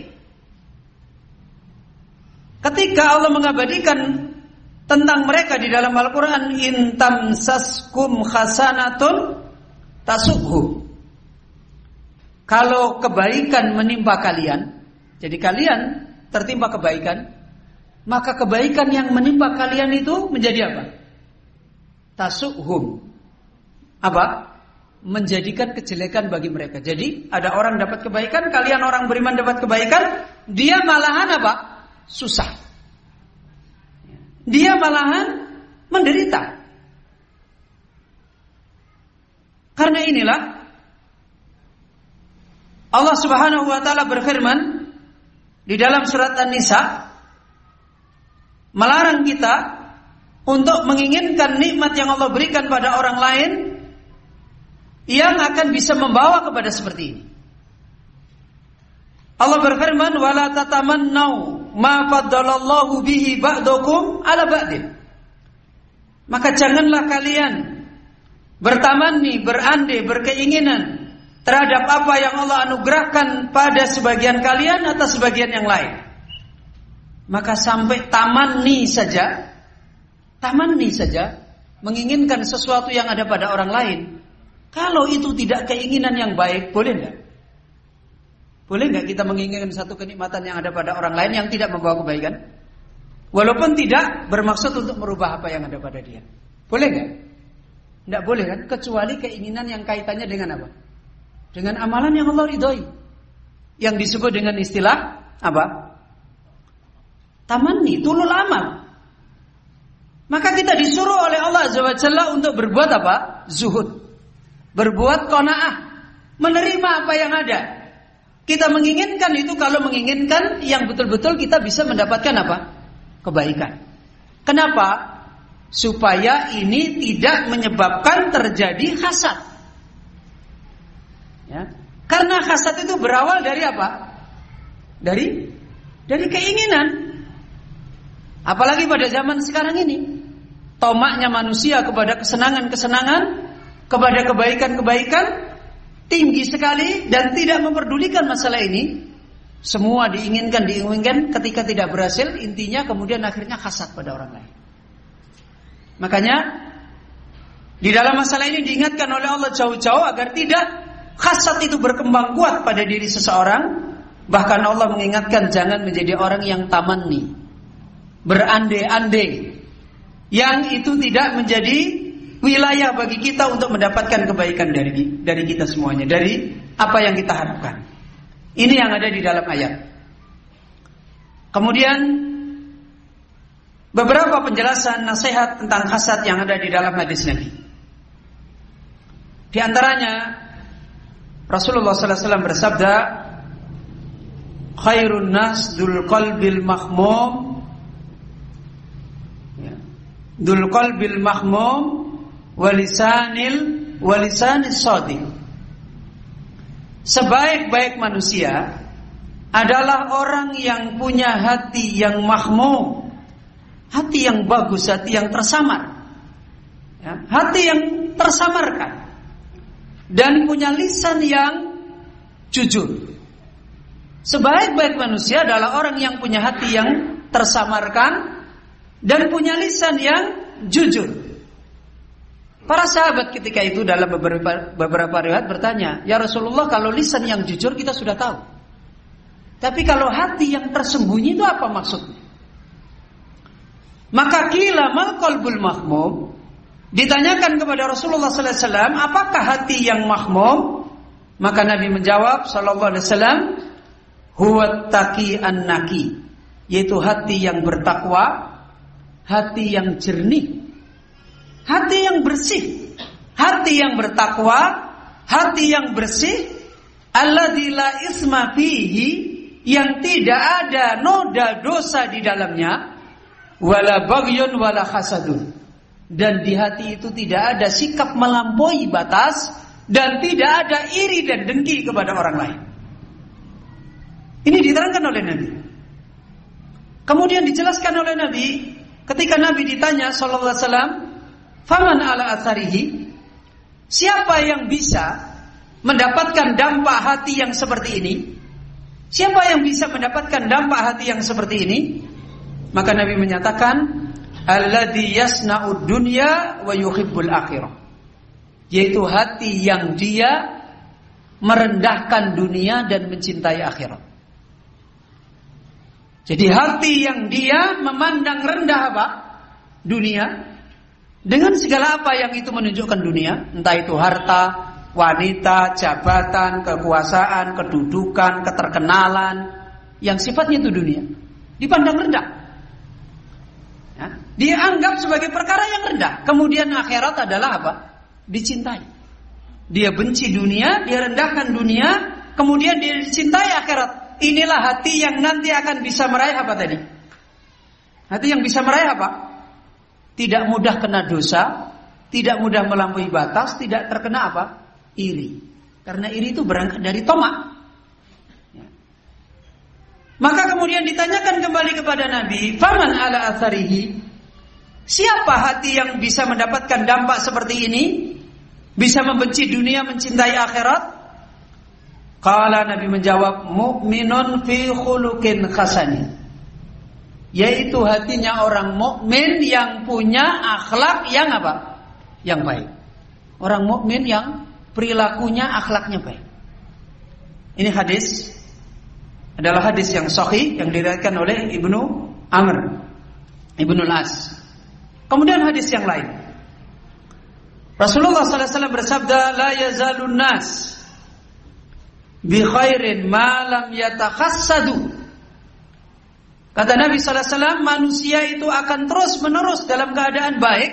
Ketika Allah mengabadikan tentang mereka di dalam Al-Quran intam saskum khasanatun tasukhu. Kalau kebaikan menimpa kalian, jadi kalian tertimpa kebaikan, maka kebaikan yang menimpa kalian itu menjadi apa? Tasukhum apa? Menjadikan kejelekan bagi mereka. Jadi ada orang dapat kebaikan, kalian orang beriman dapat kebaikan, dia malahan apa? Susah. Dia malahan menderita. Karena inilah Allah Subhanahu wa taala berfirman di dalam surat An-Nisa melarang kita untuk menginginkan nikmat yang Allah berikan pada orang lain yang akan bisa membawa kepada seperti ini. Allah berfirman wala tatamannau ma faddalallahu bihi ba'dakum ala ba'din. Maka janganlah kalian bertamanni, berandai, berkeinginan terhadap apa yang Allah anugerahkan pada sebagian kalian atas sebagian yang lain. Maka sampai tamanni saja, tamanni saja menginginkan sesuatu yang ada pada orang lain. Kalau itu tidak keinginan yang baik, boleh enggak? Boleh nggak kita menginginkan satu kenikmatan yang ada pada orang lain yang tidak membawa kebaikan? Walaupun tidak bermaksud untuk merubah apa yang ada pada dia. Boleh nggak? Tidak boleh kan? Kecuali keinginan yang kaitannya dengan apa? Dengan amalan yang Allah ridhoi. Yang disebut dengan istilah apa? Tamanni, tulul amal. Maka kita disuruh oleh Allah Azza wa untuk berbuat apa? Zuhud. Berbuat kona'ah. Menerima apa yang ada kita menginginkan itu kalau menginginkan yang betul-betul kita bisa mendapatkan apa? Kebaikan. Kenapa? Supaya ini tidak menyebabkan terjadi hasad. Ya. Karena hasad itu berawal dari apa? Dari dari keinginan. Apalagi pada zaman sekarang ini. Tomaknya manusia kepada kesenangan-kesenangan, kepada kebaikan-kebaikan tinggi sekali dan tidak memperdulikan masalah ini. Semua diinginkan, diinginkan ketika tidak berhasil, intinya kemudian akhirnya hasad pada orang lain. Makanya di dalam masalah ini diingatkan oleh Allah jauh-jauh agar tidak hasad itu berkembang kuat pada diri seseorang. Bahkan Allah mengingatkan jangan menjadi orang yang tamanni, berandai-andai, yang itu tidak menjadi wilayah bagi kita untuk mendapatkan kebaikan dari dari kita semuanya, dari apa yang kita harapkan. Ini yang ada di dalam ayat. Kemudian beberapa penjelasan nasihat tentang hasad yang ada di dalam hadis Nabi. Di antaranya Rasulullah SAW bersabda, "Khairun nas dul qalbil mahmum." Ya. Dul qalbil mahmum walisanil walisanis sadiq. Sebaik-baik manusia adalah orang yang punya hati yang mahmum, hati yang bagus, hati yang tersamar, ya, hati yang tersamarkan, dan punya lisan yang jujur. Sebaik-baik manusia adalah orang yang punya hati yang tersamarkan dan punya lisan yang jujur. Para sahabat ketika itu dalam beberapa beberapa riwayat bertanya, "Ya Rasulullah, kalau lisan yang jujur kita sudah tahu. Tapi kalau hati yang tersembunyi itu apa maksudnya?" Maka kila mal qalbul mahmum ditanyakan kepada Rasulullah sallallahu alaihi wasallam, "Apakah hati yang mahmum?" Maka Nabi menjawab sallallahu alaihi wasallam, "Huwa taqi an-naqi." Yaitu hati yang bertakwa, hati yang jernih, hati yang bersih, hati yang bertakwa, hati yang bersih, alladila isma fihi yang tidak ada noda dosa di dalamnya, wala bagyun wala hasadun. Dan di hati itu tidak ada sikap melampaui batas dan tidak ada iri dan dengki kepada orang lain. Ini diterangkan oleh Nabi. Kemudian dijelaskan oleh Nabi ketika Nabi ditanya sallallahu alaihi wasallam Faman ala asarihi Siapa yang bisa mendapatkan dampak hati yang seperti ini? Siapa yang bisa mendapatkan dampak hati yang seperti ini? Maka Nabi menyatakan, Alladhi yasna'ud dunya wa yuhibbul akhirah. Yaitu hati yang dia merendahkan dunia dan mencintai akhirat. Jadi hati yang dia memandang rendah apa? Dunia dengan segala apa yang itu menunjukkan dunia, entah itu harta, wanita, jabatan, kekuasaan, kedudukan, keterkenalan, yang sifatnya itu dunia, dipandang rendah. Ya, dianggap sebagai perkara yang rendah. Kemudian akhirat adalah apa? Dicintai. Dia benci dunia, dia rendahkan dunia, kemudian dia dicintai akhirat. Inilah hati yang nanti akan bisa meraih apa tadi? Hati yang bisa meraih apa? Tidak mudah kena dosa, tidak mudah melampaui batas, tidak terkena apa? Iri. Karena iri itu berangkat dari tomak. Ya. Maka kemudian ditanyakan kembali kepada Nabi, "Faman ala atharihi?" Siapa hati yang bisa mendapatkan dampak seperti ini? Bisa membenci dunia, mencintai akhirat? Kala Nabi menjawab, "Mu'minun fi khuluqin khasani." Yaitu hatinya orang mukmin yang punya akhlak yang apa? Yang baik. Orang mukmin yang perilakunya, akhlaknya baik. Ini hadis adalah hadis yang sahih yang diriwayatkan oleh Ibnu Amr Ibnu As. Kemudian hadis yang lain. Rasulullah SAW bersabda, La yazalun nas bi khairin ma lam yatakhassadu. Kata Nabi SAW, manusia itu akan terus menerus dalam keadaan baik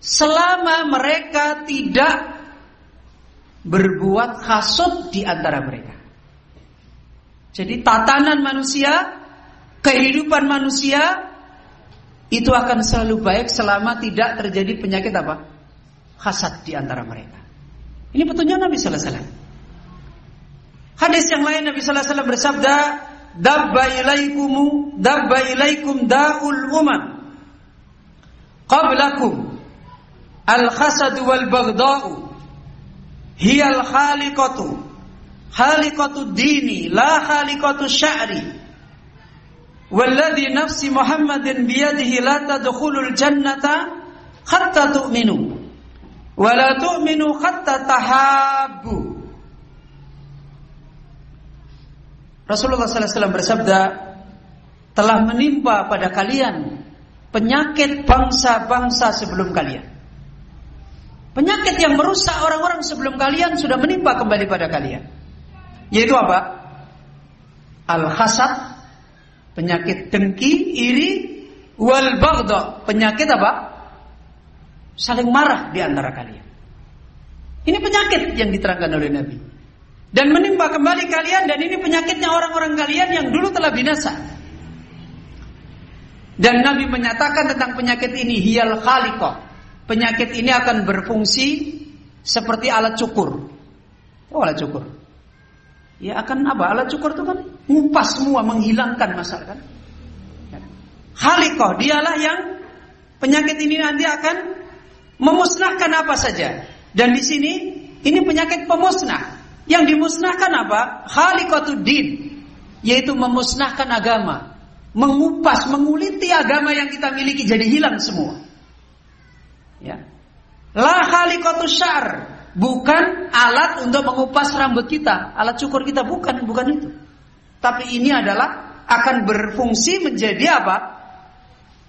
selama mereka tidak berbuat hasut di antara mereka. Jadi tatanan manusia, kehidupan manusia itu akan selalu baik selama tidak terjadi penyakit apa? Hasad di antara mereka. Ini petunjuk Nabi wasallam. Hadis yang lain Nabi wasallam bersabda, دب إليكم دب إليكم داء الأمم. قبلكم الخسد والبغضاء. هي الخالقة خالقة الدين لا خالقة الشعر. والذي نفس محمد بيده لا تدخل الجنة حتى تؤمنوا. ولا تؤمنوا حتى تحابوا. Rasulullah SAW bersabda telah menimpa pada kalian penyakit bangsa-bangsa sebelum kalian. Penyakit yang merusak orang-orang sebelum kalian sudah menimpa kembali pada kalian. Yaitu apa? Al-hasad Penyakit dengki, iri, wal baghdha. Penyakit apa? Saling marah di antara kalian. Ini penyakit yang diterangkan oleh Nabi. Dan menimpa kembali kalian dan ini penyakitnya orang-orang kalian yang dulu telah binasa. Dan Nabi menyatakan tentang penyakit ini hiyal khaliqah. Penyakit ini akan berfungsi seperti alat cukur. Oh, alat cukur. Ya akan apa? Alat cukur itu kan ngupas semua, menghilangkan masalah kan. Halikoh, dialah yang penyakit ini nanti akan memusnahkan apa saja. Dan di sini ini penyakit pemusnah. Yang dimusnahkan apa? din, yaitu memusnahkan agama, mengupas, menguliti agama yang kita miliki jadi hilang semua. Ya. La syar, bukan alat untuk mengupas rambut kita, alat cukur kita bukan, bukan itu. Tapi ini adalah akan berfungsi menjadi apa?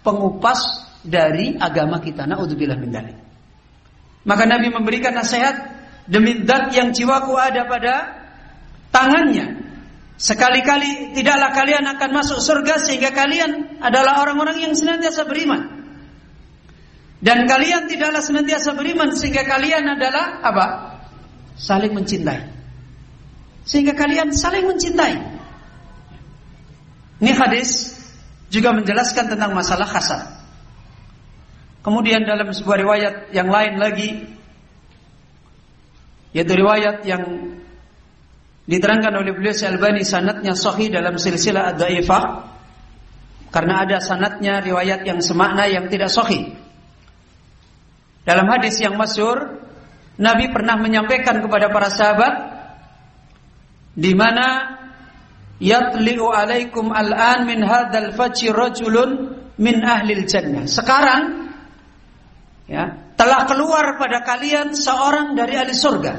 Pengupas dari agama kita. Naudzubillah min. Maka Nabi memberikan nasihat demi zat yang jiwaku ada pada tangannya. Sekali-kali tidaklah kalian akan masuk surga sehingga kalian adalah orang-orang yang senantiasa beriman. Dan kalian tidaklah senantiasa beriman sehingga kalian adalah apa? Saling mencintai. Sehingga kalian saling mencintai. Ini hadis juga menjelaskan tentang masalah hasad. Kemudian dalam sebuah riwayat yang lain lagi yaitu riwayat yang diterangkan oleh beliau Syalbani sanatnya sahih dalam silsilah ad-dhaifah karena ada sanatnya riwayat yang semakna yang tidak sahih. Dalam hadis yang masyur, Nabi pernah menyampaikan kepada para sahabat di mana yatli'u alaikum al'an min hadzal faji rajulun min ahlil jannah. Sekarang ya, telah keluar pada kalian seorang dari ahli surga.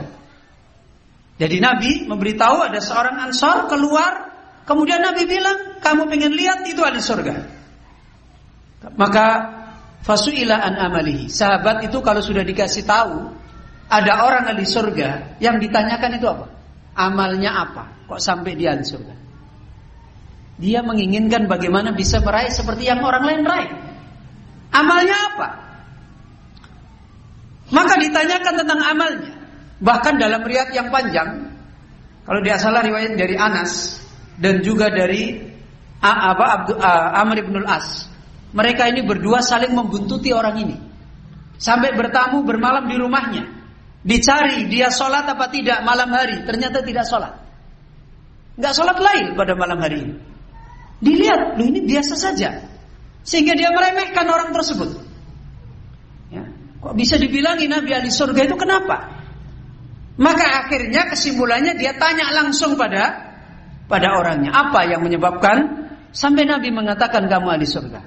Jadi Nabi memberitahu ada seorang ansor keluar, kemudian Nabi bilang, kamu pengen lihat itu ahli surga. Maka Fasuila an amalihi. Sahabat itu kalau sudah dikasih tahu ada orang di surga yang ditanyakan itu apa? Amalnya apa? Kok sampai di surga? Dia menginginkan bagaimana bisa meraih seperti yang orang lain raih. Amalnya apa? Maka ditanyakan tentang amalnya. Bahkan dalam riat yang panjang Kalau dia salah riwayat dari Anas dan juga dari apa Abdul Amr ibn As. Mereka ini berdua saling membuntuti orang ini. Sampai bertamu bermalam di rumahnya. Dicari dia sholat apa tidak malam hari. Ternyata tidak sholat. Nggak sholat lain pada malam hari ini. Dilihat, loh ini biasa saja. Sehingga dia meremehkan orang tersebut. Kok bisa dibilangi Nabi ahli surga itu kenapa? Maka akhirnya kesimpulannya dia tanya langsung pada pada orangnya. Apa yang menyebabkan sampai Nabi mengatakan kamu ahli surga?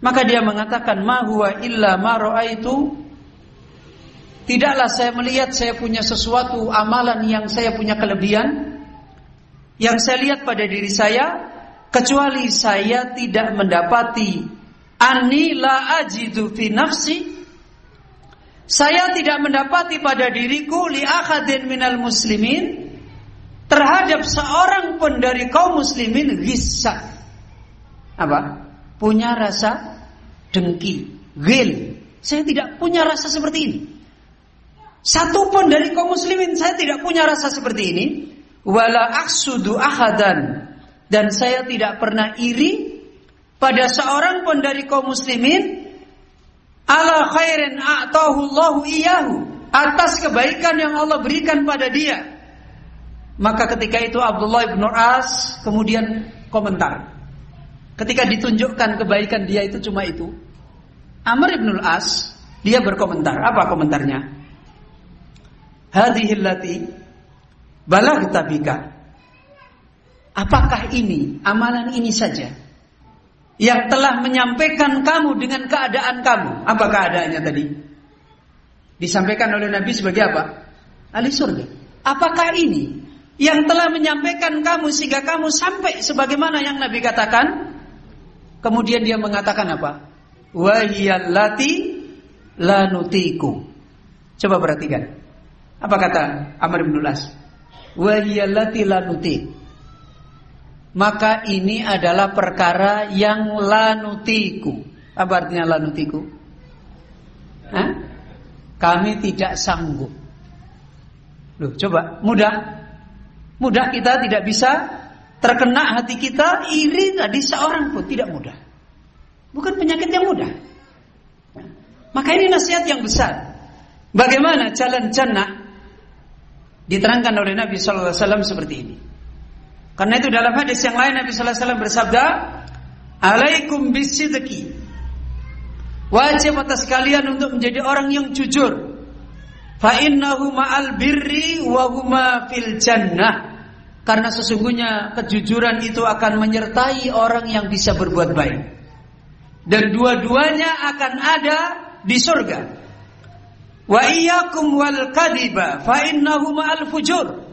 Maka dia mengatakan ma huwa illa ma itu Tidaklah saya melihat saya punya sesuatu amalan yang saya punya kelebihan yang saya lihat pada diri saya kecuali saya tidak mendapati ani la ajidu fi nafsi saya tidak mendapati pada diriku li akhadin minal muslimin terhadap seorang pun dari kaum muslimin gisa apa? Punya rasa dengki, gil. Saya tidak punya rasa seperti ini. Satu pun dari kaum muslimin saya tidak punya rasa seperti ini. Wala aksudu ahadan dan saya tidak pernah iri pada seorang pun dari kaum muslimin ala khairin a'tahu Allahu iyahu atas kebaikan yang Allah berikan pada dia. Maka ketika itu Abdullah bin As kemudian komentar. Ketika ditunjukkan kebaikan dia itu cuma itu. Amr bin As dia berkomentar. Apa komentarnya? Hadhil lati balaghta bika. Apakah ini amalan ini saja yang telah menyampaikan kamu dengan keadaan kamu. Apa keadaannya tadi? Disampaikan oleh Nabi sebagai apa? Ahli surga. Apakah ini yang telah menyampaikan kamu sehingga kamu sampai sebagaimana yang Nabi katakan? Kemudian dia mengatakan apa? Wahiyallati lanutiku. Coba perhatikan. Apa kata Amr bin Ulas? Wahiyallati lanutiku maka ini adalah perkara yang lanutiku. Apa artinya lanutiku? Hah? Kami tidak sanggup. Loh, coba, mudah. Mudah kita tidak bisa terkena hati kita iri tadi seorang pun tidak mudah. Bukan penyakit yang mudah. Maka ini nasihat yang besar. Bagaimana jalan jannah diterangkan oleh Nabi Wasallam seperti ini. Karena itu dalam hadis yang lain Nabi wasallam bersabda, "Alaikum bisidqi." Wajib atas kalian untuk menjadi orang yang jujur. Fa innahu ma'al birri wa huma fil jannah. Karena sesungguhnya kejujuran itu akan menyertai orang yang bisa berbuat baik. Dan dua-duanya akan ada di surga. Wa iyyakum wal kadiba fa innahu ma'al fujur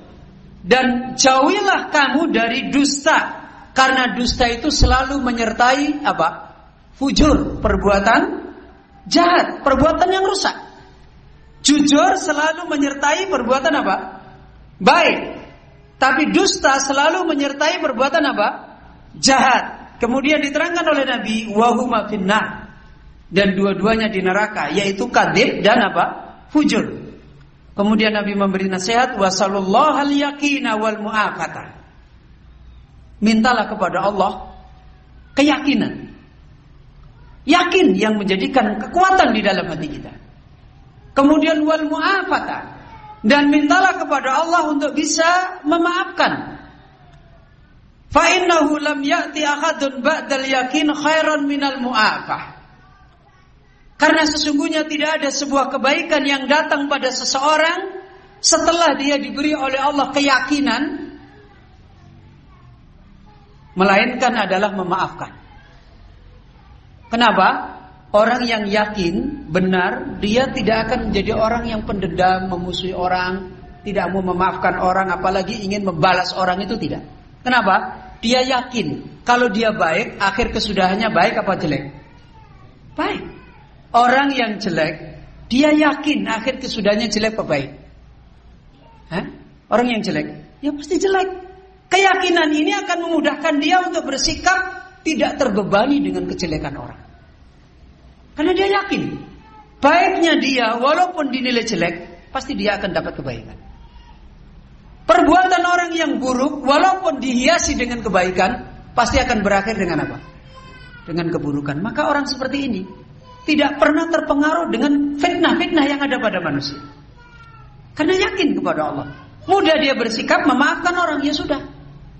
dan jauhilah kamu dari dusta karena dusta itu selalu menyertai apa? Fujur, perbuatan jahat, perbuatan yang rusak. Jujur selalu menyertai perbuatan apa? Baik. Tapi dusta selalu menyertai perbuatan apa? Jahat. Kemudian diterangkan oleh Nabi wahuma finnar dan dua-duanya di neraka yaitu kadib dan apa? Fujur. Kemudian Nabi memberi nasihat wasallallahu al yakina wal mu'afata. Mintalah kepada Allah keyakinan. Yakin yang menjadikan kekuatan di dalam hati kita. Kemudian wal mu'afata dan mintalah kepada Allah untuk bisa memaafkan. Fa innahu lam ya'ti ahadun ba'dal yakin khairan minal mu'afah. Karena sesungguhnya tidak ada sebuah kebaikan yang datang pada seseorang setelah dia diberi oleh Allah keyakinan melainkan adalah memaafkan. Kenapa? Orang yang yakin benar, dia tidak akan menjadi orang yang pendendam, memusuhi orang, tidak mau memaafkan orang, apalagi ingin membalas orang itu tidak. Kenapa? Dia yakin kalau dia baik, akhir kesudahannya baik apa jelek? Baik. Orang yang jelek, dia yakin akhir kesudahnya jelek apa baik? Hah? Orang yang jelek, ya pasti jelek. Keyakinan ini akan memudahkan dia untuk bersikap tidak terbebani dengan kejelekan orang. Karena dia yakin, baiknya dia walaupun dinilai jelek, pasti dia akan dapat kebaikan. Perbuatan orang yang buruk walaupun dihiasi dengan kebaikan pasti akan berakhir dengan apa? Dengan keburukan. Maka orang seperti ini tidak pernah terpengaruh dengan fitnah-fitnah yang ada pada manusia. Karena yakin kepada Allah. Mudah dia bersikap memaafkan orang, ya sudah.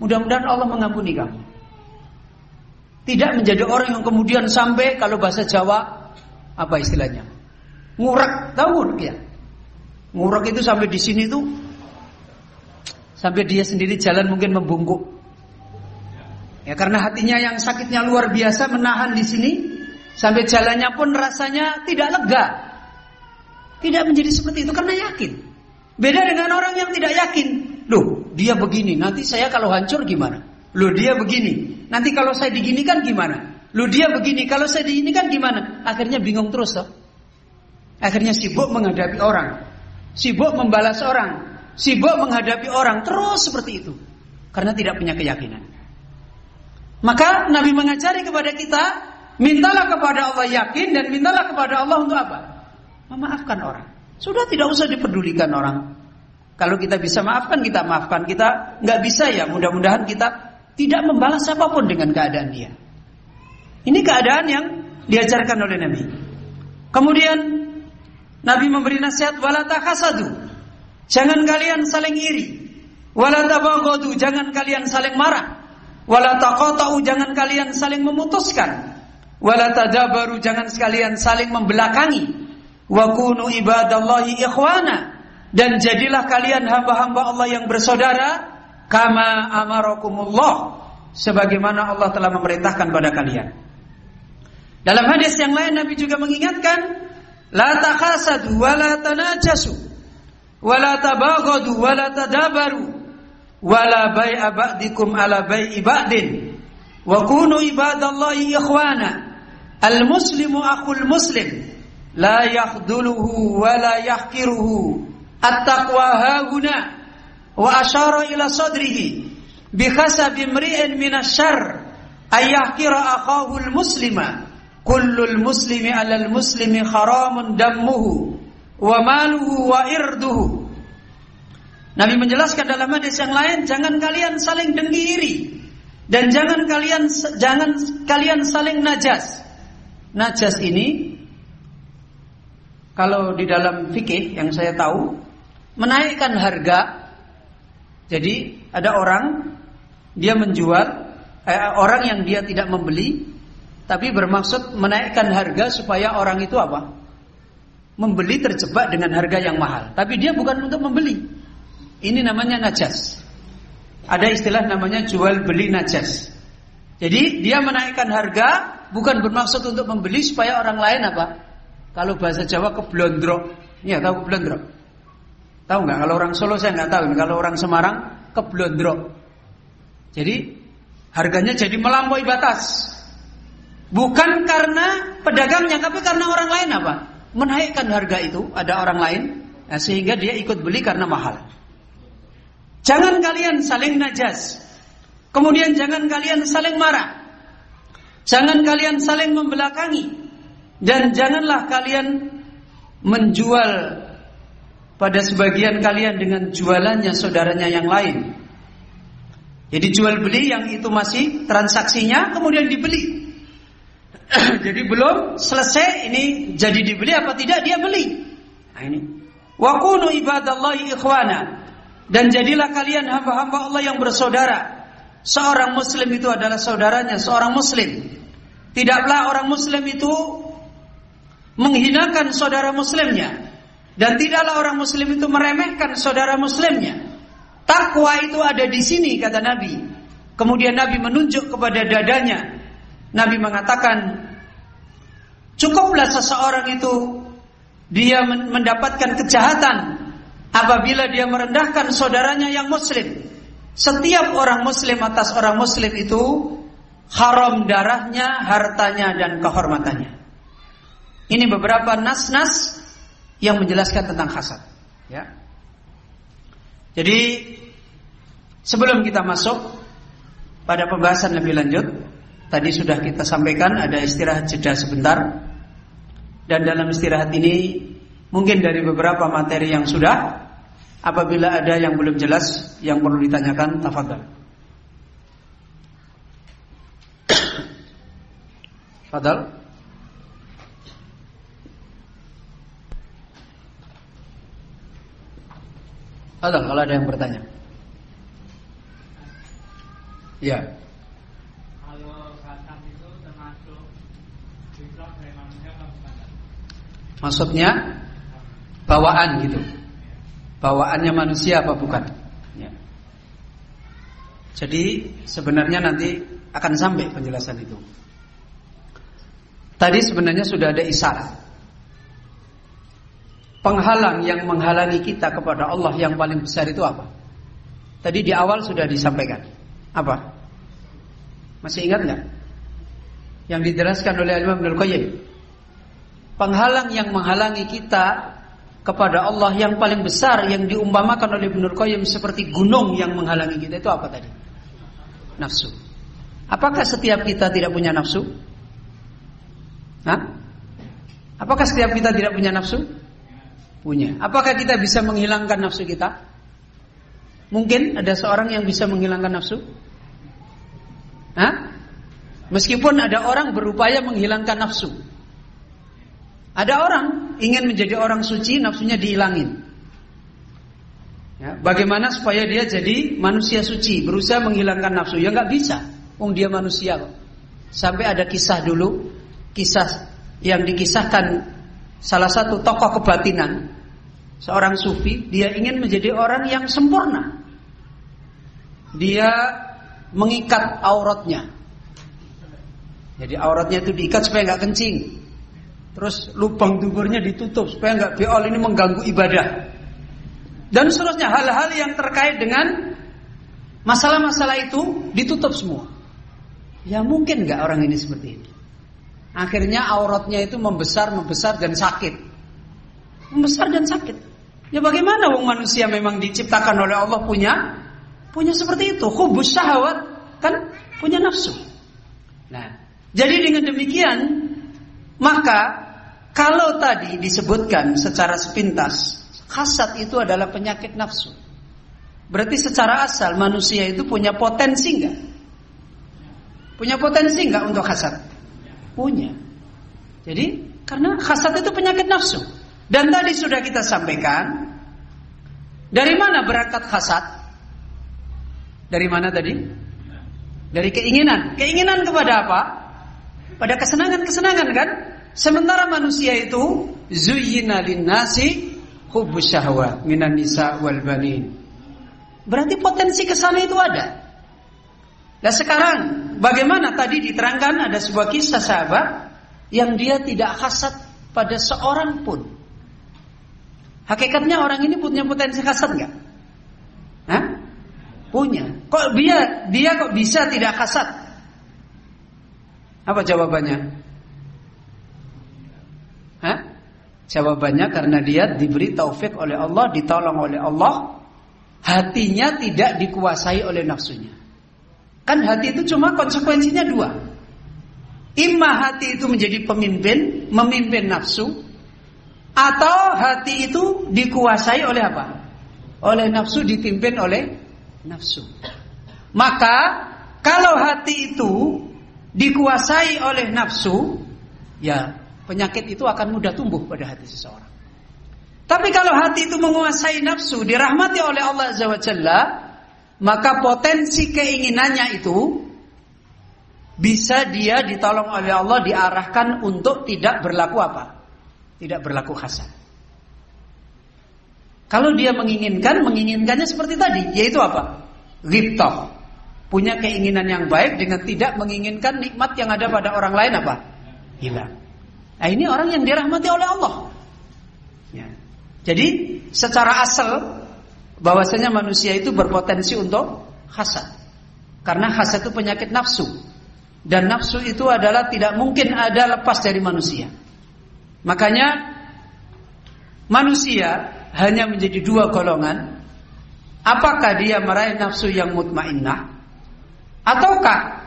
Mudah-mudahan Allah mengampuni kamu. Tidak menjadi orang yang kemudian sampai kalau bahasa Jawa apa istilahnya? Ngurak, tahu ya? Ngurak itu sampai di sini tuh sampai dia sendiri jalan mungkin membungkuk. Ya karena hatinya yang sakitnya luar biasa menahan di sini sampai jalannya pun rasanya tidak lega. Tidak menjadi seperti itu karena yakin. Beda dengan orang yang tidak yakin. Loh, dia begini, nanti saya kalau hancur gimana? Loh, dia begini, nanti kalau saya diginikan gimana? Loh, dia begini, kalau saya diginikan gimana? Akhirnya bingung terus toh. Akhirnya sibuk menghadapi orang. Sibuk membalas orang. Sibuk menghadapi orang. Terus seperti itu. Karena tidak punya keyakinan. Maka Nabi mengajari kepada kita, mintalah kepada Allah yakin dan mintalah kepada Allah untuk apa? Memaafkan orang. Sudah tidak usah dipedulikan orang. Kalau kita bisa maafkan, kita maafkan. Kita nggak bisa ya, mudah-mudahan kita tidak membalas apa pun dengan keadaan dia. Ini keadaan yang diajarkan oleh Nabi. Kemudian Nabi memberi nasihat wala takasadu. Jangan kalian saling iri. Wala tabaghadu, jangan kalian saling marah. Wala taqata'u jangan kalian saling memutuskan. Wala tadabaru jangan sekalian saling membelakangi. Wa kunu ibadallahi ikhwana. Dan jadilah kalian hamba-hamba Allah yang bersaudara kama amarakumullah. Sebagaimana Allah telah memerintahkan pada kalian. Dalam hadis yang lain Nabi juga mengingatkan la takhasadu wa la tanajasu. Wa la tabaghadu wa la tadabaru. Wala bai'a ba'dikum ala bai'i ba'din. Wa kunu ibadallahi ikhwana al muslimu akhul muslim. La yakhduluhu wa la yahkiruhu at-taqwa hahuna wa asyara ila sadrihi. Bi khasabi imri'in min asy-syarr akahu al-muslima. Kullul muslimi 'ala al-muslimi haramun dammuhu wa maluhu wa irduhu. Nabi menjelaskan dalam hadis yang lain jangan kalian saling dengki iri dan jangan kalian jangan kalian saling najas. Najas ini kalau di dalam fikih yang saya tahu menaikkan harga. Jadi ada orang dia menjual eh, orang yang dia tidak membeli tapi bermaksud menaikkan harga supaya orang itu apa? Membeli terjebak dengan harga yang mahal. Tapi dia bukan untuk membeli. Ini namanya najas. Ada istilah namanya jual beli najas. Jadi dia menaikkan harga bukan bermaksud untuk membeli supaya orang lain apa? Kalau bahasa Jawa keblondrok. Iya tahu keblondrok? Tahu nggak? Kalau orang Solo saya nggak tahu. Kalau orang Semarang keblondrok. Jadi harganya jadi melampaui batas. Bukan karena pedagangnya, tapi karena orang lain apa? Menaikkan harga itu ada orang lain, nah, sehingga dia ikut beli karena mahal. Jangan kalian saling najas. Kemudian jangan kalian saling marah. Jangan kalian saling membelakangi. Dan janganlah kalian menjual pada sebagian kalian dengan jualannya saudaranya yang lain. Jadi jual beli yang itu masih transaksinya kemudian dibeli. jadi belum selesai ini jadi dibeli apa tidak dia beli. Nah ini. Wa kunu ibadallahi ikhwana. Dan jadilah kalian hamba-hamba Allah yang bersaudara. Seorang muslim itu adalah saudaranya seorang muslim. Tidaklah orang muslim itu menghinakan saudara muslimnya. Dan tidaklah orang muslim itu meremehkan saudara muslimnya. Takwa itu ada di sini kata Nabi. Kemudian Nabi menunjuk kepada dadanya. Nabi mengatakan, cukuplah seseorang itu dia mendapatkan kejahatan apabila dia merendahkan saudaranya yang muslim. Setiap orang muslim atas orang muslim itu haram darahnya, hartanya dan kehormatannya. Ini beberapa nas-nas yang menjelaskan tentang hasad, ya. Jadi sebelum kita masuk pada pembahasan lebih lanjut, tadi sudah kita sampaikan ada istirahat jeda sebentar. Dan dalam istirahat ini Mungkin dari beberapa materi yang sudah Apabila ada yang belum jelas yang perlu ditanyakan, tafadhal. Fadal. Fadal kalau ada yang bertanya. Ya. Kalau itu termasuk dari manusia Maksudnya bawaan gitu. Bawaannya manusia apa bukan? Ya. Jadi sebenarnya nanti akan sampai penjelasan itu. Tadi sebenarnya sudah ada isyarat. Penghalang yang menghalangi kita kepada Allah yang paling besar itu apa? Tadi di awal sudah disampaikan. Apa? Masih ingat nggak? Yang dijelaskan oleh Imam Ibnu Qayyim. Penghalang yang menghalangi kita kepada Allah yang paling besar yang diumpamakan oleh Ibnu Qayyim seperti gunung yang menghalangi kita itu apa tadi? Nafsu. Apakah setiap kita tidak punya nafsu? Hah? Apakah setiap kita tidak punya nafsu? Punya. Apakah kita bisa menghilangkan nafsu kita? Mungkin ada seorang yang bisa menghilangkan nafsu? Hah? Meskipun ada orang berupaya menghilangkan nafsu. Ada orang ingin menjadi orang suci, nafsunya dihilangin. Ya, bagaimana supaya dia jadi manusia suci, berusaha menghilangkan nafsu? Ya nggak bisa. Wong dia manusia kok. Sampai ada kisah dulu kisah yang dikisahkan salah satu tokoh kebatinan seorang sufi dia ingin menjadi orang yang sempurna dia mengikat auratnya jadi auratnya itu diikat supaya nggak kencing terus lubang duburnya ditutup supaya nggak beol ini mengganggu ibadah dan seterusnya hal-hal yang terkait dengan masalah-masalah itu ditutup semua ya mungkin nggak orang ini seperti ini Akhirnya auratnya itu membesar, membesar dan sakit. Membesar dan sakit. Ya bagaimana wong manusia memang diciptakan oleh Allah punya punya seperti itu, hubus syahwat kan punya nafsu. Nah, jadi dengan demikian maka kalau tadi disebutkan secara sepintas hasad itu adalah penyakit nafsu. Berarti secara asal manusia itu punya potensi enggak? Punya potensi enggak untuk hasad? Punya. Jadi karena hasad itu penyakit nafsu. Dan tadi sudah kita sampaikan dari mana berangkat hasad? Dari mana tadi? Dari keinginan. Keinginan kepada apa? Pada kesenangan-kesenangan kan? Sementara manusia itu zuyyina linnasi hubbus syahwat minan nisa wal banin. Berarti potensi ke sana itu ada. Nah sekarang bagaimana tadi diterangkan ada sebuah kisah sahabat yang dia tidak hasad pada seorang pun. Hakikatnya orang ini punya potensi hasad nggak? Hah? Punya. Kok dia dia kok bisa tidak hasad? Apa jawabannya? Hah? Jawabannya karena dia diberi taufik oleh Allah, ditolong oleh Allah, hatinya tidak dikuasai oleh nafsunya. Kan hati itu cuma konsekuensinya dua. Imma hati itu menjadi pemimpin, memimpin nafsu, atau hati itu dikuasai oleh apa? Oleh nafsu dipimpin oleh nafsu. Maka kalau hati itu dikuasai oleh nafsu, ya penyakit itu akan mudah tumbuh pada hati seseorang. Tapi kalau hati itu menguasai nafsu, dirahmati oleh Allah Azza wa Jalla, maka potensi keinginannya itu bisa dia ditolong oleh Allah diarahkan untuk tidak berlaku apa? Tidak berlaku hasad. Kalau dia menginginkan, menginginkannya seperti tadi, yaitu apa? Ghibtah. Punya keinginan yang baik dengan tidak menginginkan nikmat yang ada pada orang lain apa? Hilang. Nah ini orang yang dirahmati oleh Allah. Ya. Jadi secara asal bahwasanya manusia itu berpotensi untuk hasad. Karena hasad itu penyakit nafsu. Dan nafsu itu adalah tidak mungkin ada lepas dari manusia. Makanya manusia hanya menjadi dua golongan. Apakah dia meraih nafsu yang mutmainnah ataukah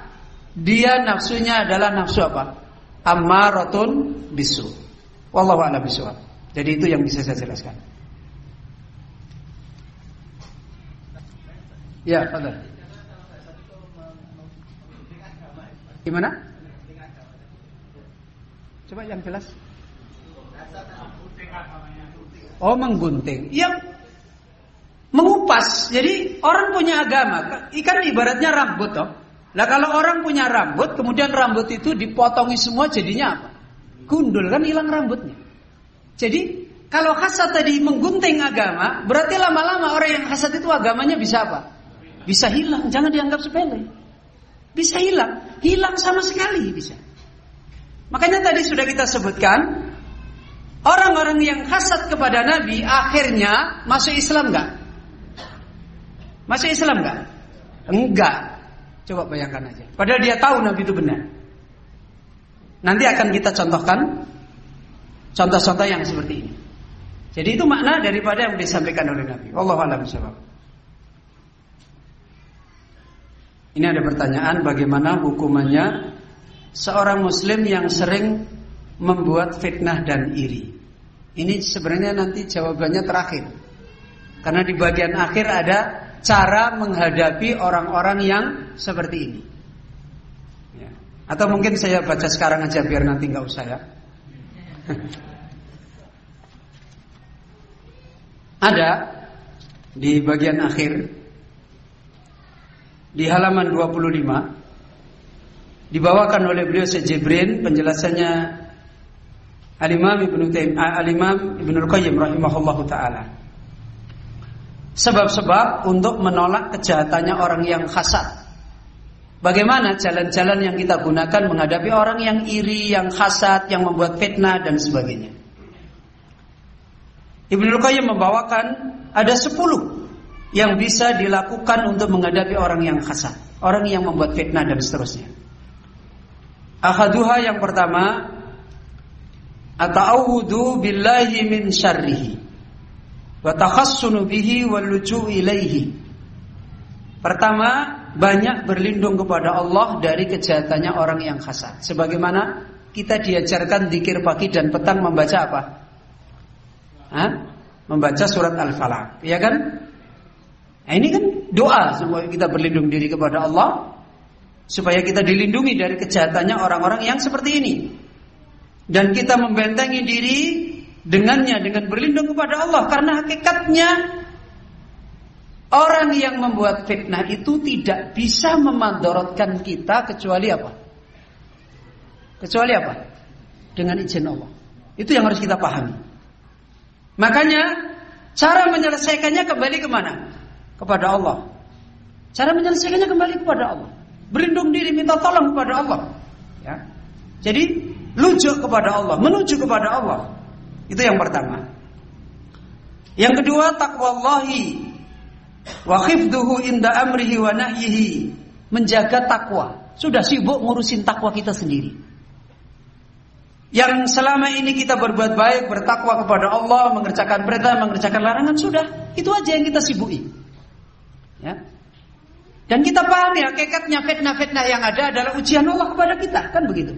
dia nafsunya adalah nafsu apa? Ammaratun bisu. Wallahu a'lam bishawab. Jadi itu yang bisa saya jelaskan. Ya, Fadal. Gimana? Coba yang jelas. Oh, menggunting. Yang mengupas. Jadi orang punya agama, ikan ibaratnya rambut toh. Nah kalau orang punya rambut, kemudian rambut itu dipotongi semua jadinya apa? Gundul kan hilang rambutnya. Jadi kalau hasad tadi menggunting agama, berarti lama-lama orang yang hasad itu agamanya bisa apa? Bisa hilang, jangan dianggap sepele. Bisa hilang, hilang sama sekali bisa. Makanya tadi sudah kita sebutkan, orang-orang yang hasad kepada Nabi akhirnya masuk Islam nggak? Masuk Islam nggak? Enggak. Coba bayangkan aja. Padahal dia tahu Nabi itu benar. Nanti akan kita contohkan contoh-contoh yang seperti ini. Jadi itu makna daripada yang disampaikan oleh Nabi. Allah a'lam Ini ada pertanyaan bagaimana hukumannya seorang muslim yang sering membuat fitnah dan iri. Ini sebenarnya nanti jawabannya terakhir. Karena di bagian akhir ada cara menghadapi orang-orang yang seperti ini. Atau mungkin saya baca sekarang aja biar nanti nggak usah ya. Ada di bagian akhir di halaman 25 dibawakan oleh beliau Sejibrin penjelasannya Al-Imam Ibnu Taim Al-Imam Ibnu Qayyim rahimahullahu taala sebab-sebab untuk menolak kejahatannya orang yang hasad. Bagaimana jalan-jalan yang kita gunakan menghadapi orang yang iri, yang hasad, yang membuat fitnah dan sebagainya. Ibnu Qayyim membawakan ada sepuluh yang bisa dilakukan untuk menghadapi orang yang hasad, orang yang membuat fitnah dan seterusnya. Ahaduha yang pertama, ata'awudu billahi min syarrihi wa takhassunu bihi wal ilaihi. Pertama, banyak berlindung kepada Allah dari kejahatannya orang yang hasad. Sebagaimana kita diajarkan zikir pagi dan petang membaca apa? Hah? Membaca surat Al-Falaq, ya kan? Nah, ini kan doa supaya kita berlindung diri kepada Allah supaya kita dilindungi dari kejahatannya orang-orang yang seperti ini. Dan kita membentengi diri dengannya dengan berlindung kepada Allah karena hakikatnya orang yang membuat fitnah itu tidak bisa memandorotkan kita kecuali apa? Kecuali apa? Dengan izin Allah. Itu yang harus kita pahami. Makanya cara menyelesaikannya kembali ke mana? Kepada Allah. Cara menyelesaikannya kembali kepada Allah. Berlindung diri minta tolong kepada Allah. Ya. Jadi lujuk kepada Allah, menuju kepada Allah. Itu yang pertama. Yang kedua takwallahi wa khifduhu inda amrihi wa nahyihi. Menjaga takwa. Sudah sibuk ngurusin takwa kita sendiri. Yang selama ini kita berbuat baik, bertakwa kepada Allah, mengerjakan perintah, mengerjakan larangan sudah. Itu aja yang kita sibuki. Ya. Dan kita pahami hakikatnya fitnah-fitnah yang ada adalah ujian Allah kepada kita, kan begitu.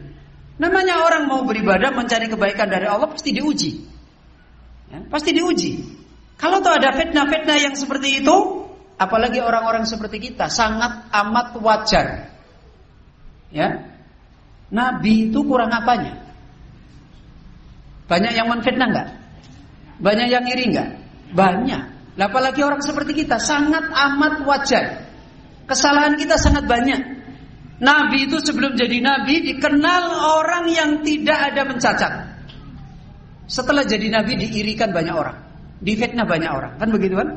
Namanya orang mau beribadah mencari kebaikan dari Allah pasti diuji. Ya, pasti diuji. Kalau tuh ada fitnah-fitnah yang seperti itu, apalagi orang-orang seperti kita sangat amat wajar. Ya. Nabi itu kurang apanya? Banyak yang menfitnah enggak? Banyak yang iri enggak? Banyak. Apalagi orang seperti kita sangat amat wajar. Kesalahan kita sangat banyak. Nabi itu sebelum jadi nabi dikenal orang yang tidak ada mencacat. Setelah jadi nabi diirikan banyak orang, difitnah banyak orang. Kan begitu kan?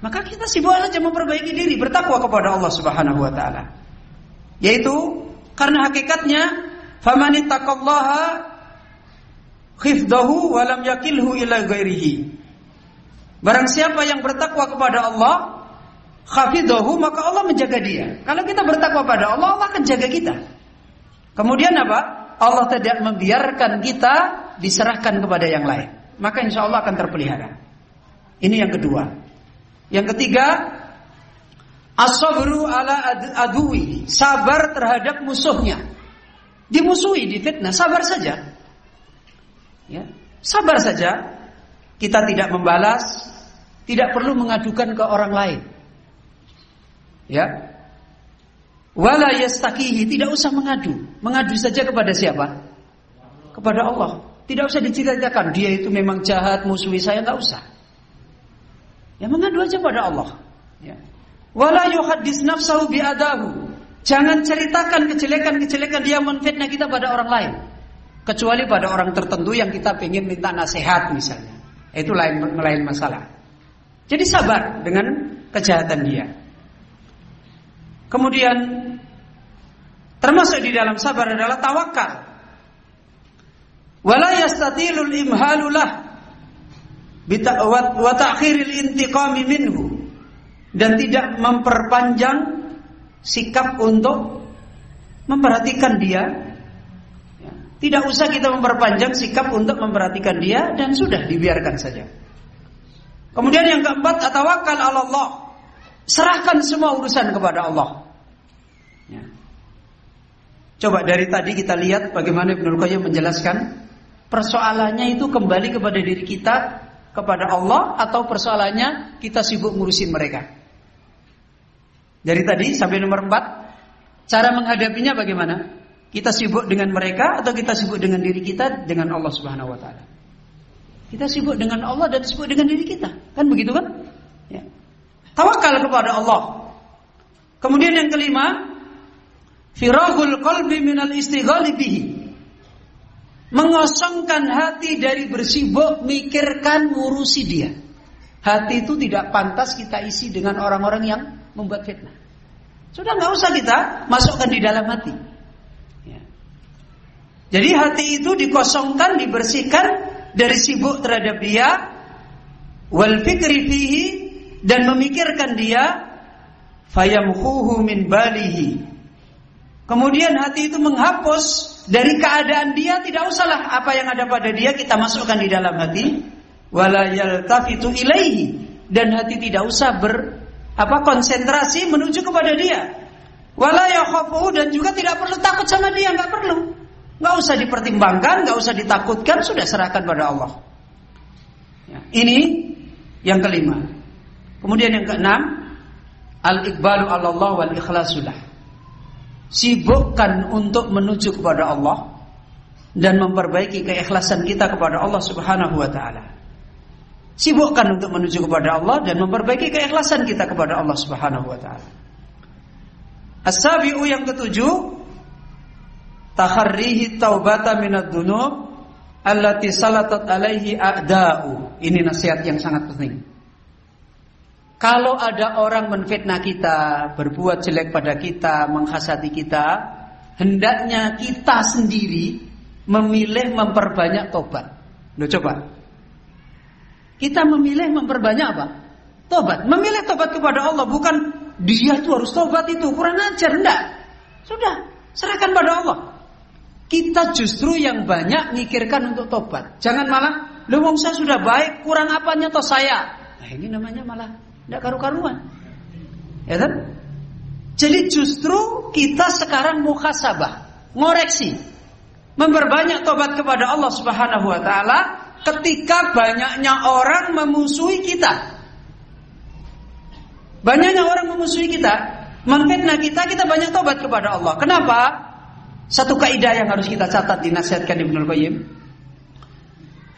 Maka kita sibuk aja memperbaiki diri, bertakwa kepada Allah Subhanahu wa taala. Yaitu karena hakikatnya famanittaqallaha khifdahu wa lam yakilhu ila ghairihi. Barang siapa yang bertakwa kepada Allah, khafidahu maka Allah menjaga dia. Kalau kita bertakwa pada Allah, Allah akan jaga kita. Kemudian apa? Allah tidak membiarkan kita diserahkan kepada yang lain. Maka insya Allah akan terpelihara. Ini yang kedua. Yang ketiga, asobru ala adui, sabar terhadap musuhnya. Dimusuhi, difitnah, sabar saja. Ya, sabar saja. Kita tidak membalas, tidak perlu mengadukan ke orang lain. Ya. Wala yastakihi, tidak usah mengadu. Mengadu saja kepada siapa? Kepada Allah. Tidak usah diceritakan dia itu memang jahat, musuhi saya, nggak usah. Ya mengadu aja pada Allah. Ya. Wala yuhaddis nafsahu biadahu. Jangan ceritakan kejelekan-kejelekan dia menfitnah kita pada orang lain. Kecuali pada orang tertentu yang kita ingin minta nasihat misalnya. Itu lain lain masalah. Jadi sabar dengan kejahatan dia. Kemudian termasuk di dalam sabar adalah tawakal. Wala yastatilul imhalulah wa ta'khiril intiqami dan tidak memperpanjang sikap untuk memperhatikan dia. Tidak usah kita memperpanjang sikap untuk memperhatikan dia dan sudah dibiarkan saja. Kemudian yang keempat, atawakal Allah. Serahkan semua urusan kepada Allah. Ya. Coba dari tadi kita lihat bagaimana Ibnu Qayyim menjelaskan persoalannya itu kembali kepada diri kita, kepada Allah atau persoalannya kita sibuk ngurusin mereka. Dari tadi sampai nomor 4, cara menghadapinya bagaimana? Kita sibuk dengan mereka atau kita sibuk dengan diri kita dengan Allah Subhanahu wa taala? Kita sibuk dengan Allah dan sibuk dengan diri kita. Kan begitu kan? Ya. Tawakal kepada Allah. Kemudian yang kelima, firahul qalbi minal istighali bihi. Mengosongkan hati dari bersibuk mikirkan ngurusi dia. Hati itu tidak pantas kita isi dengan orang-orang yang membuat fitnah. Sudah nggak usah kita masukkan di dalam hati. Ya. Jadi hati itu dikosongkan, dibersihkan dari sibuk terhadap dia, wal fikri fihi dan memikirkan dia fayamhuhu min balihi kemudian hati itu menghapus dari keadaan dia tidak usahlah apa yang ada pada dia kita masukkan di dalam hati. Wala yaltafitu ilaihi. Dan hati tidak usah ber apa konsentrasi menuju kepada dia. Wala yakhafu dan juga tidak perlu takut sama dia nggak perlu. Nggak usah dipertimbangkan nggak usah ditakutkan sudah serahkan pada Allah. Ya, ini yang kelima. Kemudian yang keenam, al-iqbalu Allah wal ikhlasulah. Sibukkan untuk menuju kepada Allah dan memperbaiki keikhlasan kita kepada Allah Subhanahu wa taala. Sibukkan untuk menuju kepada Allah dan memperbaiki keikhlasan kita kepada Allah Subhanahu wa taala. As-sabi'u yang ketujuh, takharrihi taubata minad dunub allati salatat alaihi a'da'u. Ini nasihat yang sangat penting. Kalau ada orang menfitnah kita, berbuat jelek pada kita, menghasati kita, hendaknya kita sendiri memilih memperbanyak tobat. Loh coba. Kita memilih memperbanyak apa? Tobat. Memilih tobat kepada Allah bukan dia itu harus tobat itu kurang ajar enggak. Sudah, serahkan pada Allah. Kita justru yang banyak mikirkan untuk tobat. Jangan malah, lu saya sudah baik, kurang apanya toh saya. Nah, ini namanya malah tidak karu-karuan. Ya kan? Jadi justru kita sekarang muhasabah, ngoreksi, memperbanyak tobat kepada Allah Subhanahu wa taala ketika banyaknya orang memusuhi kita. Banyaknya orang memusuhi kita, memfitnah kita, kita banyak tobat kepada Allah. Kenapa? Satu kaidah yang harus kita catat dinasihatkan Ibnu Qayyim.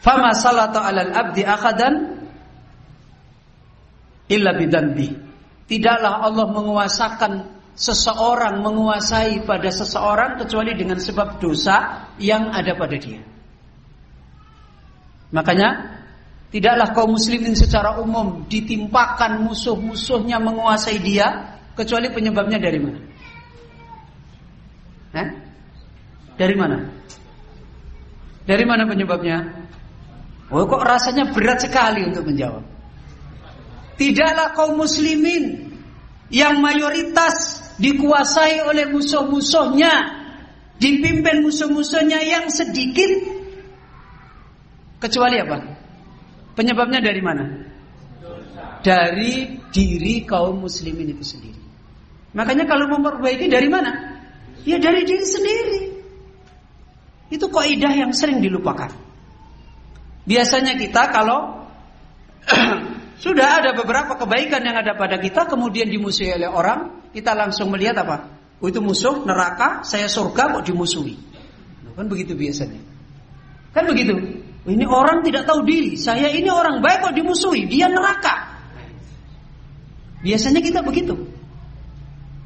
Fama salata 'alal abdi akhadan illa bidanbi. Tidaklah Allah menguasakan seseorang menguasai pada seseorang kecuali dengan sebab dosa yang ada pada dia. Makanya tidaklah kaum muslimin secara umum ditimpakan musuh-musuhnya menguasai dia kecuali penyebabnya dari mana? Eh? Dari mana? Dari mana penyebabnya? Oh kok rasanya berat sekali untuk menjawab. Tidaklah kaum muslimin yang mayoritas dikuasai oleh musuh-musuhnya, dipimpin musuh-musuhnya yang sedikit kecuali apa? Penyebabnya dari mana? Dari diri kaum muslimin itu sendiri. Makanya kalau memperbaiki dari mana? Ya dari diri sendiri. Itu kaidah yang sering dilupakan. Biasanya kita kalau Sudah ada beberapa kebaikan yang ada pada kita kemudian dimusuhi oleh orang, kita langsung melihat apa? Oh, itu musuh neraka, saya surga kok dimusuhi. Kan begitu biasanya. Kan begitu. Ini orang tidak tahu diri. Saya ini orang baik kok dimusuhi, dia neraka. Biasanya kita begitu.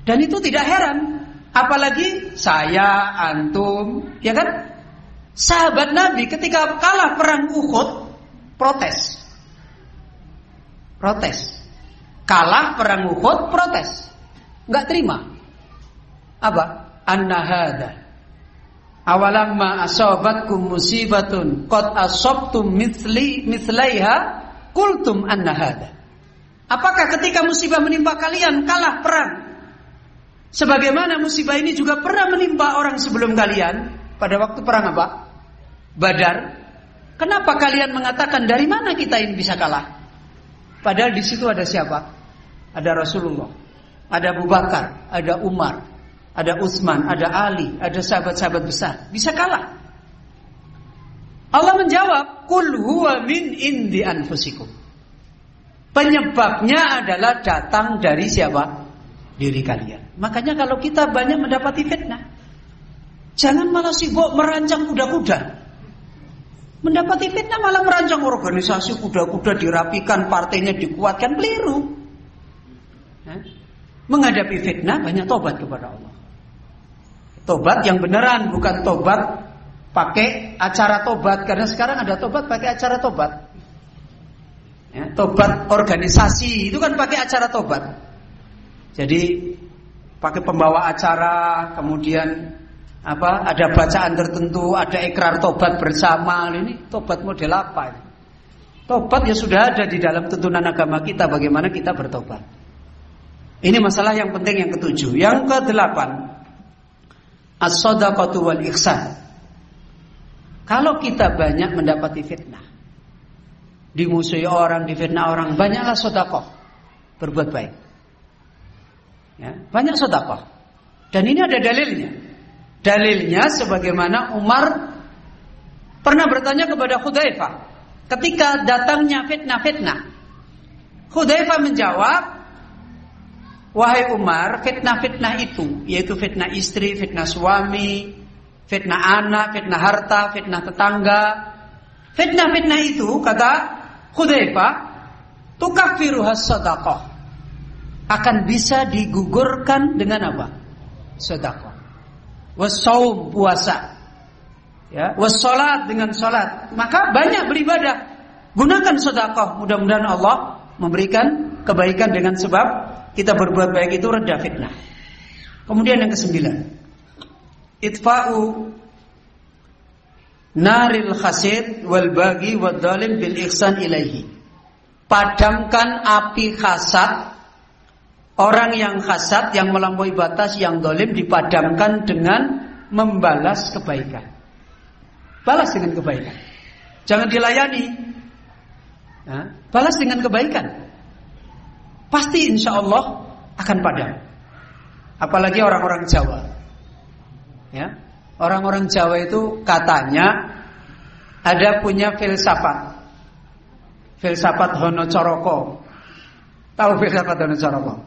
Dan itu tidak heran. Apalagi saya, antum, ya kan? Sahabat Nabi ketika kalah perang Uhud protes. Protes. Kalah perang Uhud protes. Enggak terima. Apa? Anna hada. Awalamma asabatkum musibatun qad asabtum mithli mithlaiha qultum anna hada. Apakah ketika musibah menimpa kalian kalah perang? Sebagaimana musibah ini juga pernah menimpa orang sebelum kalian pada waktu perang apa? Badar, kenapa kalian mengatakan dari mana kita ini bisa kalah? Padahal di situ ada siapa? Ada Rasulullah, ada Abu Bakar, ada Umar, ada Utsman, ada Ali, ada sahabat-sahabat besar. Bisa kalah. Allah menjawab, "Kul huwa min indi anfusikum." Penyebabnya adalah datang dari siapa? Diri kalian. Makanya kalau kita banyak mendapati fitnah, jangan malah sibuk merancang kuda-kuda. Mendapati fitnah malah merancang organisasi kuda-kuda dirapikan, partainya dikuatkan, keliru. Menghadapi fitnah banyak tobat kepada Allah. Tobat yang beneran, bukan tobat pakai acara tobat. Karena sekarang ada tobat pakai acara tobat. Ya, tobat organisasi itu kan pakai acara tobat. Jadi pakai pembawa acara, kemudian apa ada bacaan tertentu, ada ikrar tobat bersama. Ini tobat model apa ini? Tobat ya sudah ada di dalam tuntunan agama kita bagaimana kita bertobat. Ini masalah yang penting yang ketujuh. Yang kedelapan, as-shadaqatu wal ihsan. Kalau kita banyak mendapati fitnah, dimusuhi orang, difitnah orang, banyaklah sodakoh berbuat baik. Ya, banyak sodakoh. Dan ini ada dalilnya. Dalilnya sebagaimana Umar pernah bertanya kepada Hudzaifah ketika datangnya fitnah-fitnah. Hudzaifah menjawab, "Wahai Umar, fitnah-fitnah itu yaitu fitnah istri, fitnah suami, fitnah anak, fitnah harta, fitnah tetangga. Fitnah-fitnah itu kata Hudzaifah, tukaffiruhas sadaqah. Akan bisa digugurkan dengan apa? Sedekah wasaum puasa. Ya. Wasolat dengan salat. Maka banyak beribadah. Gunakan sedekah. Mudah-mudahan Allah memberikan kebaikan dengan sebab kita berbuat baik itu reda fitnah. Kemudian yang kesembilan. Itfa'u naril khasid wal bagi wal dalim bil ihsan ilaihi. Padamkan api khasat Orang yang hasad, yang melampaui batas, yang dolim dipadamkan dengan membalas kebaikan. Balas dengan kebaikan. Jangan dilayani. Balas dengan kebaikan. Pasti insya Allah akan padam. Apalagi orang-orang Jawa. Ya, orang-orang Jawa itu katanya ada punya filsafat. Filsafat Hono Coroko. Tahu filsafat Hono Coroko?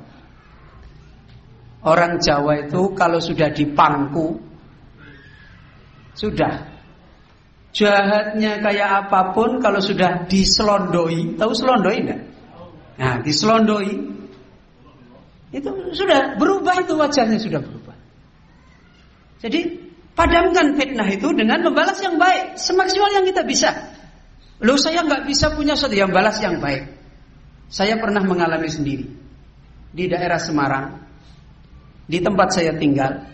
Orang Jawa itu kalau sudah dipangku sudah jahatnya kayak apa pun kalau sudah diselondoi, tahu selondoi enggak? Nah, diselondoi itu sudah berubah itu wajahnya sudah berubah. Jadi padamkan fitnah itu dengan membalas yang baik semaksimal yang kita bisa. Loh saya nggak bisa punya sesuatu yang balas yang baik. Saya pernah mengalami sendiri di daerah Semarang di tempat saya tinggal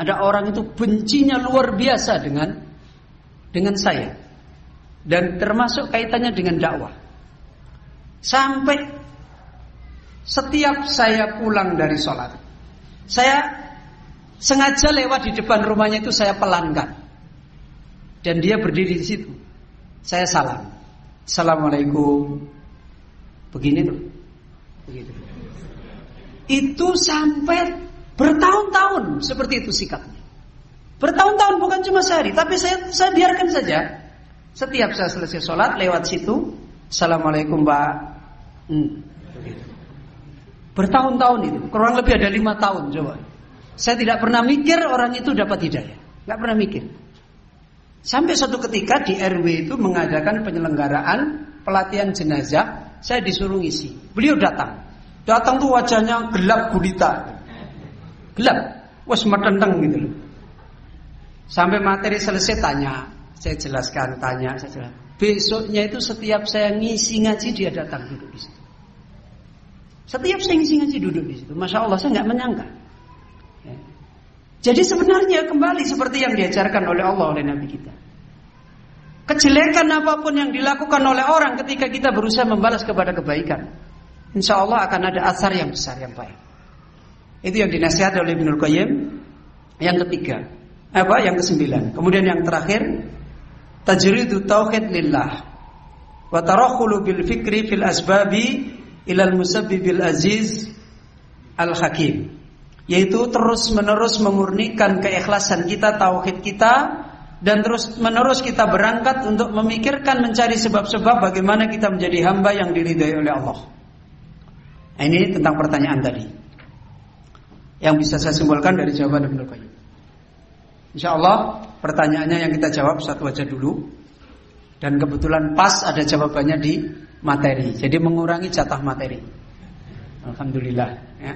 ada orang itu bencinya luar biasa dengan dengan saya. Dan termasuk kaitannya dengan dakwah. Sampai setiap saya pulang dari sholat saya sengaja lewat di depan rumahnya itu saya pelankan dan dia berdiri di situ. Saya salam. Assalamualaikum. Begini tuh. Begitu itu sampai bertahun-tahun seperti itu sikapnya. Bertahun-tahun bukan cuma sehari, tapi saya saya biarkan saja. Setiap saya selesai sholat lewat situ, assalamualaikum mbak, Hmm. Bertahun-tahun itu, kurang lebih ada lima tahun coba. Saya tidak pernah mikir orang itu dapat hidayah, nggak pernah mikir. Sampai suatu ketika di RW itu mengadakan penyelenggaraan pelatihan jenazah, saya disuruh ngisi. Beliau datang, datang tuh wajahnya gelap gulita, gelap, wes metenteng gitu loh. Sampai materi selesai tanya, saya jelaskan, tanya, saya jelaskan. Besoknya itu setiap saya ngisi ngaji dia datang duduk di situ. Setiap saya ngisi ngaji duduk di situ. Masya Allah saya nggak menyangka. Ya. Jadi sebenarnya kembali seperti yang diajarkan oleh Allah oleh Nabi kita. Kejelekan apa pun yang dilakukan oleh orang ketika kita berusaha membalas kepada kebaikan, insya Allah akan ada asar yang besar yang baik. Itu yang dinasihat oleh Ibnul Qayyim. Yang ketiga, apa? Yang kesembilan. Kemudian yang terakhir, tajridu tauhid lillah wa tarakhulu bil fikri fil asbabi ilal musabbibil aziz al hakim yaitu terus menerus memurnikan keikhlasan kita tauhid kita dan terus menerus kita berangkat untuk memikirkan mencari sebab-sebab bagaimana kita menjadi hamba yang diridhai oleh Allah. Nah, ini tentang pertanyaan tadi. Yang bisa saya simpulkan dari jawaban Ibnu Qayyim. Insya Allah pertanyaannya yang kita jawab satu aja dulu dan kebetulan pas ada jawabannya di materi. Jadi mengurangi jatah materi. Alhamdulillah. Ya.